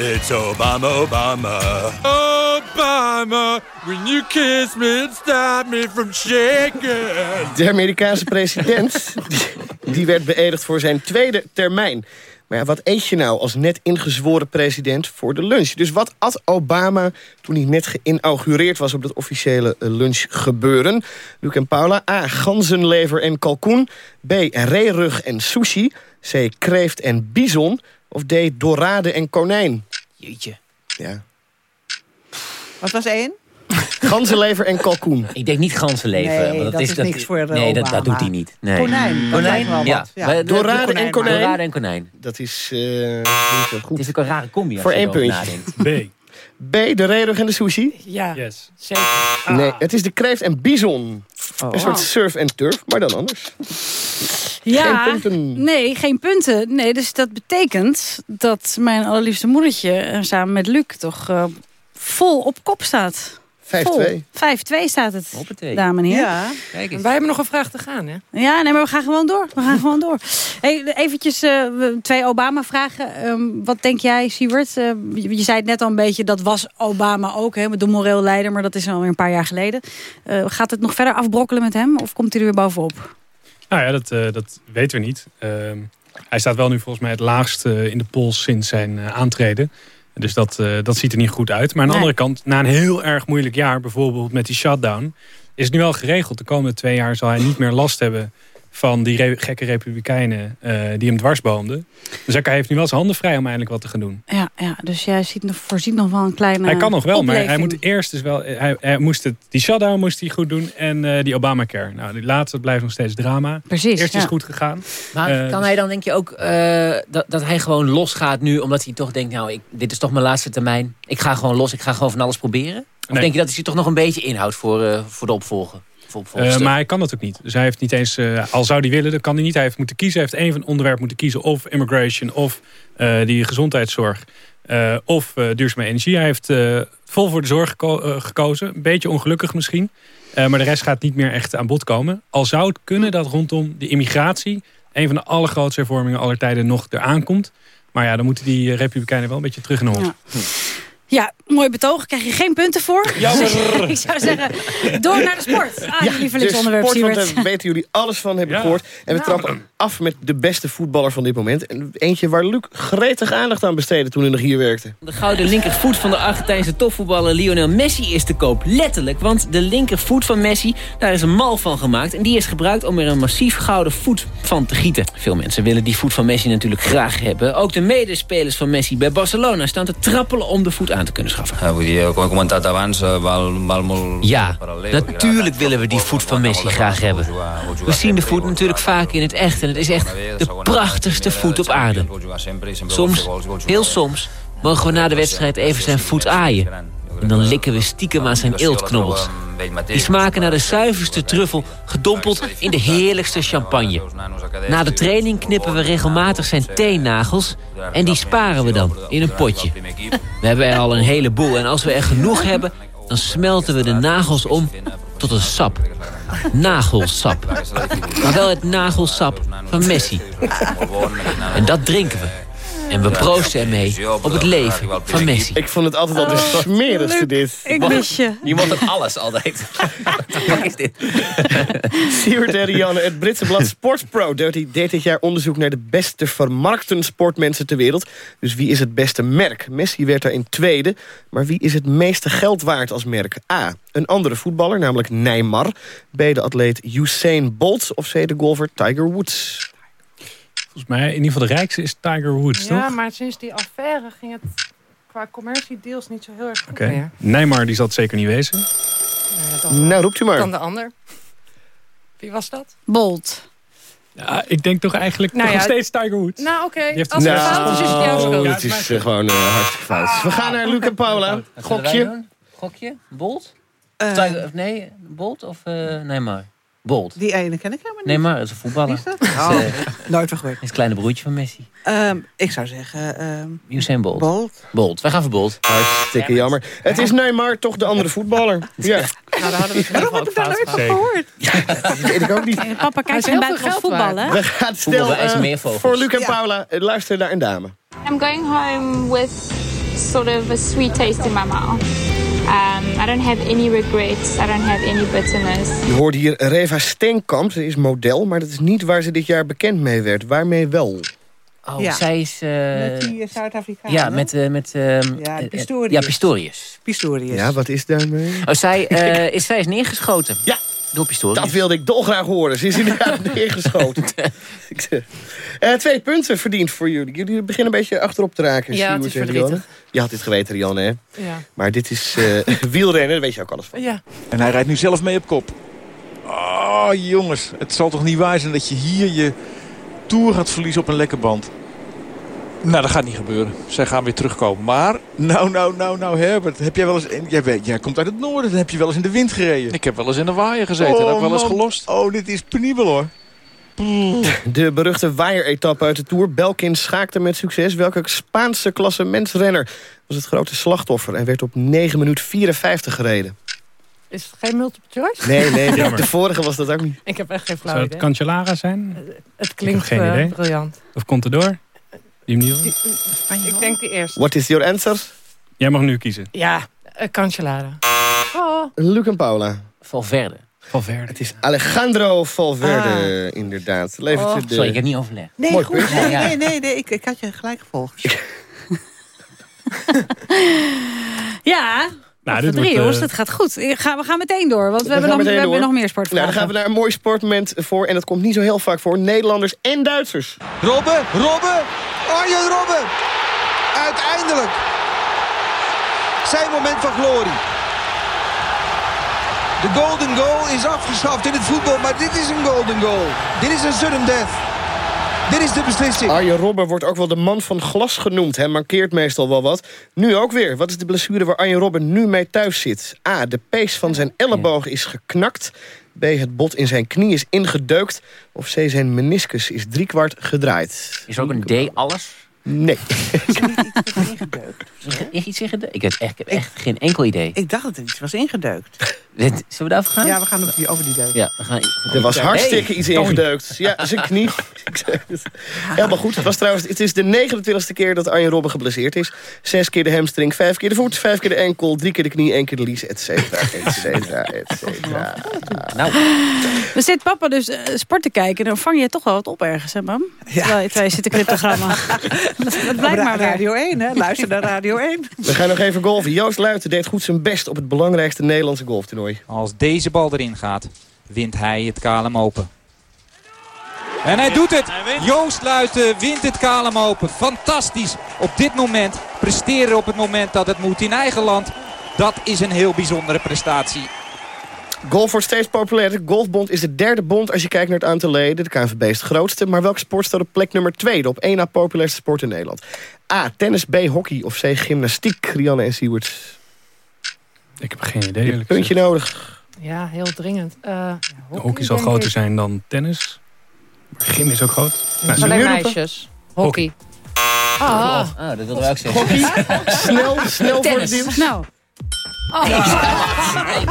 It's Obama, Obama. Obama, when you kiss me, it stop me from shaking. De Amerikaanse president die, die werd beëdigd voor zijn tweede termijn. Maar ja, wat eet je nou als net ingezworen president voor de lunch? Dus wat at Obama toen hij net geïnaugureerd was... op dat officiële eh, lunchgebeuren? Luc en Paula. A. Ganzenlever en kalkoen. B. Reerug en sushi. C. Kreeft en bison. Of D. Dorade en konijn. Jeetje. Ja. Wat was één? Ganzenlever en kalkoen. Ik denk niet. Nee, want dat is niks voor, eh, Nee, dat, dat doet hij niet. Nee. Konijn, dat wat. Ja. Dorade konijn en konijn. Dorade en konijn. Dat is eh, niet zo goed. Het is ook een rare combi als Voor je één erover puntje. nadenkt. B. B. De reerug en de sushi. Ja, Yes. zeker. Nee, het is de kreeft en bison. Oh. Een soort surf en turf, maar dan anders. Ja, Geen punten. nee, geen punten. Nee, dus dat betekent dat mijn allerliefste moedertje... eh, samen met Luc toch eh, vol op kop staat. 5-2. Vol. 5-2 staat het, Hoppatee. dames en heren. Ja. Kijk eens. Wij hebben nog een vraag te gaan, hè? Ja, nee, maar we gaan gewoon door. We gaan gewoon door. Hey, eventjes eh, we- twee Obama-vragen. Ehm, wat denk jij, Siebert? Eh, je, je zei het net al een beetje, dat was Obama ook, hè, met de moreel leider. Maar dat is alweer een paar jaar geleden. Eh, gaat het nog verder afbrokkelen met hem? Of komt hij er weer bovenop? Nou ja, dat, eh, dat weten we niet. Ehm, hij staat wel nu volgens mij het laagst in de pols sinds zijn eh, aantreden. Dus dat, eh, dat ziet er niet goed uit. Maar aan de Nee. andere kant, na een heel erg moeilijk jaar... bijvoorbeeld met die shutdown... is het nu wel geregeld. De komende twee jaar zal hij niet meer last hebben... van die re- gekke republikeinen eh, die hem dwarsboomden. Dus hij heeft nu wel zijn handen vrij om eindelijk wat te gaan doen. Ja, ja dus jij ziet nog, voorziet nog wel een kleine hij kan nog wel, maar hij moet eerst dus wel... Hij, hij moest het, die shutdown moest hij goed doen en eh, die Obamacare. Nou, die laatste blijft nog steeds drama. Precies, Eerst is goed gegaan. Maar Eh, kan dus- hij dan denk je ook eh, dat, dat hij gewoon losgaat nu... omdat hij toch denkt, nou, ik, dit is toch mijn laatste termijn. Ik ga gewoon los, ik ga gewoon van alles proberen? Of Nee. denk je dat hij zich toch nog een beetje inhoudt voor, eh, voor de opvolger? Eh, maar hij kan dat ook niet. Dus hij heeft niet eens, eh, al zou hij willen, dat kan hij niet. Hij heeft moeten kiezen. Hij heeft één van onderwerp moeten kiezen. Of immigration, of eh, die gezondheidszorg, eh, of eh, duurzame energie. Hij heeft eh, vol voor de zorg geko- gekozen. Een beetje ongelukkig misschien. Eh, maar de rest gaat niet meer echt aan bod komen. Al zou het kunnen dat rondom de immigratie... een van de allergrootste hervormingen aller tijden nog eraan komt. Maar ja, dan moeten die republikeinen wel een beetje terug in de hof. Ja. Ja, mooi betoog. Krijg je geen punten voor. Jammer. ik zou zeggen, door naar de sport. Ah, Ja, je de lievelingsonderwerp, sport, want daar weten jullie alles van, heb ik gehoord. En we trappen af met de beste voetballer van dit moment. En eentje waar Luc gretig aandacht aan besteedde toen hij nog hier werkte. De gouden linkervoet van de Argentijnse topvoetballer Lionel Messi is te koop. Letterlijk, want de linkervoet van Messi, daar is een mal van gemaakt. En die is gebruikt om er een massief gouden voet van te gieten. Veel mensen willen die voet van Messi natuurlijk graag hebben. Ook de medespelers van Messi bij Barcelona staan te trappelen om de voet aan te kunnen schaffen. Ja, natuurlijk willen we die voet van Messi graag hebben. We zien de voet natuurlijk vaak in het echt en het is echt de prachtigste voet op aarde. Soms, heel soms, mogen we na de wedstrijd even zijn voet aaien. En dan likken we stiekem aan zijn eeltknobbels. Die smaken naar de zuiverste truffel, gedompeld in de heerlijkste champagne. Na de training knippen we regelmatig zijn teennagels... en die sparen we dan in een potje. We hebben er al een heleboel en als we er genoeg hebben... dan smelten we de nagels om tot een sap. Nagelsap. Maar wel het nagelsap van Messi. En dat drinken we. En we proosten ermee op het leven van Messi. Ik vond het altijd al de Oh, smerigste dit. Ik mis je. Je moet het alles altijd. Wat is dit? Siewert Rianne, het Britse blad Sportspro deed deed dit jaar onderzoek naar de beste vermarkten sportmensen ter wereld. Dus wie is het beste merk? Messi werd daarin tweede, maar wie is het meeste geld waard als merk? A. Een andere voetballer, namelijk Neymar. B. De atleet Usain Bolt. Of C. De golfer Tiger Woods. Volgens mij, in ieder geval de rijkste is Tiger Woods, Ja, toch? maar sinds die affaire ging het qua commercie deels niet zo heel erg goed meer. Neymar, die zal het zeker niet wezen. Nou, dan, Nou, roept u maar. Dan de ander. Wie was dat? Bolt. Ja, ik denk toch eigenlijk Nou nog steeds Tiger Woods. Nou, oké. heeft Als het fout is, is het jouw schuld. het is eh, gewoon eh, hartstikke fout. We gaan naar Luc en Paula. Gokje. Gokje? Bolt? Eh, Tiger, of nee, Bolt of Neymar? Bolt. Die ene ken ik helemaal niet. Nee, maar het is een voetballer. Is dat? Is, Oh, eh, nooit van gehoord. Het is het kleine broertje van Messi. Ehm, ik zou zeggen... ehm, Usain Bolt. Bolt. Bolt. Wij gaan voor Bolt. Hartstikke jammer. Het is Neymar, toch de andere voetballer. Ja. Nou, daar hadden we het Waarom heb ik daar nooit van gehoord? Dat weet ik ook niet. Papa Hij kijkt heel buitenlands veel geld voetbal, hè? We gaan bij eh, voor Luc en Paula. eh, Luister naar een dame. I'm going home with sort of a sweet taste in my mouth. Um, I don't have any regrets. I don't have any bitterness. Je hoort hier Reva Steenkamp. Ze is model, maar dat is niet waar ze dit jaar bekend mee werd. Waarmee wel? Oh, Ja. zij is... eh, Met die eh, Zuid-Afrikaan. ja, met... eh, met ehm, Ja, Pistorius. Ja, Pistorius. Pistorius. Ja, wat is daarmee? Oh, zij, eh, is, zij is neergeschoten. Ja. Door Pistorius. Dat wilde ik dolgraag horen. Ze is inderdaad neergeschoten. Eh, twee punten verdiend voor jullie. Jullie beginnen een beetje achterop te raken. Ja, het is en verdrietig. Je had dit geweten, Rianne, hè? Ja. Maar dit is eh, wielrennen, daar weet je ook alles van. Ja. En hij rijdt nu zelf mee op kop. Oh, jongens. Het zal toch niet waar zijn dat je hier je Tour gaat verliezen op een lekke band? Nou, dat gaat niet gebeuren. Zij gaan weer terugkomen. Maar Nou, nou, nou, nou, Herbert. Heb jij wel eens... in- Jij, weet, jij komt uit het noorden. Dan heb je wel eens in de wind gereden. ik heb wel eens in de waaier gezeten. Oh, en ook wel eens man. gelost. Oh, dit is penibel, hoor. De beruchte waaieretappe uit de Tour. Belkin schaakte met succes. Welke Spaanse klassementsrenner was het grote slachtoffer... en werd op 9 minuten 54 gereden? Is het geen multiple choice? Nee, nee, Jammer. de vorige was dat ook niet. Ik heb echt geen flauw Zou het idee. Cancellara zijn? Het klinkt geen eh, idee. briljant. Of Contador? Wil? Ik denk de eerste. What is your answer? Jij mag nu kiezen. Ja, uh, Cancellara. Oh. Luc en Paula. Valverde. Valverde. Het is Alejandro Valverde, inderdaad. Levert Oh, je de... Sorry, ik heb niet overlegd. Nee, Mooi goed. punt. Nee, Ja. nee, nee, nee ik, ik had je gelijk gevolgd. Ja, Nou, dit drie wordt, jongens, eh, dat gaat goed. Ga, we gaan meteen door, want we, We hebben, nog, we hebben nog meer sportvragen. Nou, dan gaan we naar een mooi sportmoment voor. En dat komt niet zo heel vaak voor. Nederlanders en Duitsers. Robben, Robben, Arjen Robben. Uiteindelijk. Zijn moment van glorie. De golden goal is afgeschaft in het voetbal, maar dit is een golden goal. Dit is een sudden death. Dit is de beslissing. Arjen Robben wordt ook wel de man van glas genoemd. Hij mankeert meestal wel wat. Nu ook weer. Wat is de blessure waar Arjen Robben nu mee thuis zit? A. De pees van zijn elleboog is geknakt. B. Het bot in zijn knie is ingedeukt. Of C. Zijn meniscus is driekwart gedraaid. Is ook een D alles? Nee. Is iets ingedeukt? Ik, weet echt, ik heb echt geen enkel idee. Ik dacht dat er iets was ingedeukt. Dit- Zullen we daarover gaan? Ja, we gaan over die, over die deuk. Ja, we gaan... Er was hartstikke Hey, iets ingedeukt. Ja, zijn knie. Helemaal goed. Het, was trouwens, het is de 29e keer dat Arjen Robben geblesseerd is. Zes keer de hamstring, vijf keer de voet, vijf keer de enkel... drie keer de knie, één keer de lies, et cetera, et cetera, et cetera. Nou, Dan zit papa dus eh, sport te kijken. Dan vang je toch wel wat op ergens, hè, mam? Terwijl, je- terwijl je zit te cryptogramma. dat, dat blijkt Ra- maar. Radio 1, hè? Luister naar Radio 1. We gaan nog even golven. Joost Luiten deed goed zijn best op het belangrijkste Nederlandse golftoernooi. Als deze bal erin gaat, wint hij het KLM Open. En hij doet het. Joost Luiten wint het KLM Open. Fantastisch. Op dit moment presteren op het moment dat het moet in eigen land. Dat is een heel bijzondere prestatie. Golf wordt steeds populairder. Golfbond is de derde bond als je kijkt naar het aantal leden. De KNVB is het grootste. Maar welke sport staat op plek nummer 2? De op één na populairste sport in Nederland. A. Tennis, B. Hockey of C. Gymnastiek. Rianne en Siewert. Ik heb geen idee. Een puntje gezegd. nodig. Ja, heel dringend. Eh, Hockey zal groter ik. zijn dan tennis. Maar gym is ook groot. Nou, Alleen meisjes. Hockey. Ah. Oh, dat wilden wij ook zeggen. Hockey. snel, snel voor het Tennis. nieuws. Nou. Oh.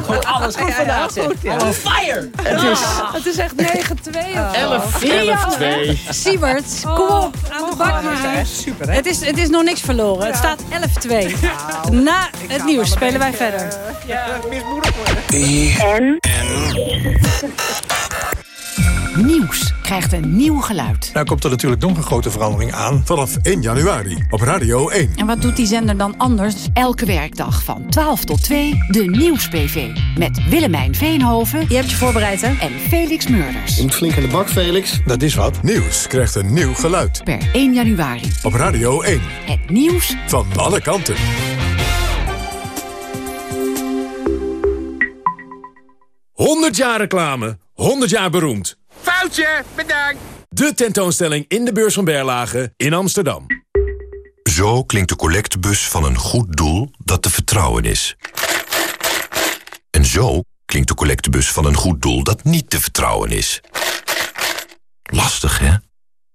Gewoon alles goed vandaag. zeg. On fire. Het is Het is echt 9-2 of zo. 11, Rian, 11, 2. Siebert, kom op, aan de bak maar. Super, hè? Het is, het is nog niks verloren. Het staat 11-2. Na het nieuws spelen wij verder. Ja, mismoedig worden. Nieuws krijgt een nieuw geluid. Nou komt er natuurlijk nog een grote verandering aan. Vanaf 1 januari op Radio 1. En wat doet die zender dan anders? Elke werkdag van 12 tot 2 de Nieuws-PV. Met Willemijn Veenhoven Je hebt je voorbereid, hè? en Felix Murders. Je moet flink aan de bak, Felix. Dat is wat. Nieuws krijgt een nieuw geluid. Per 1 januari. Op Radio 1. Het nieuws Van alle kanten. Honderd jaar reclame, 100 jaar beroemd. Foutje, bedankt. De tentoonstelling in de beurs van Berlage in Amsterdam. Zo klinkt de collectebus van een goed doel dat te vertrouwen is. En zo klinkt de collectebus van een goed doel dat niet te vertrouwen is. Lastig, hè?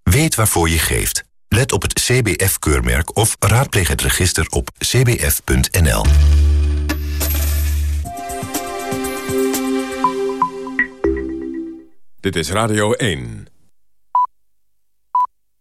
Weet waarvoor je geeft. Let op het CBF-keurmerk of raadpleeg het register op cbf.nl. Dit is Radio 1.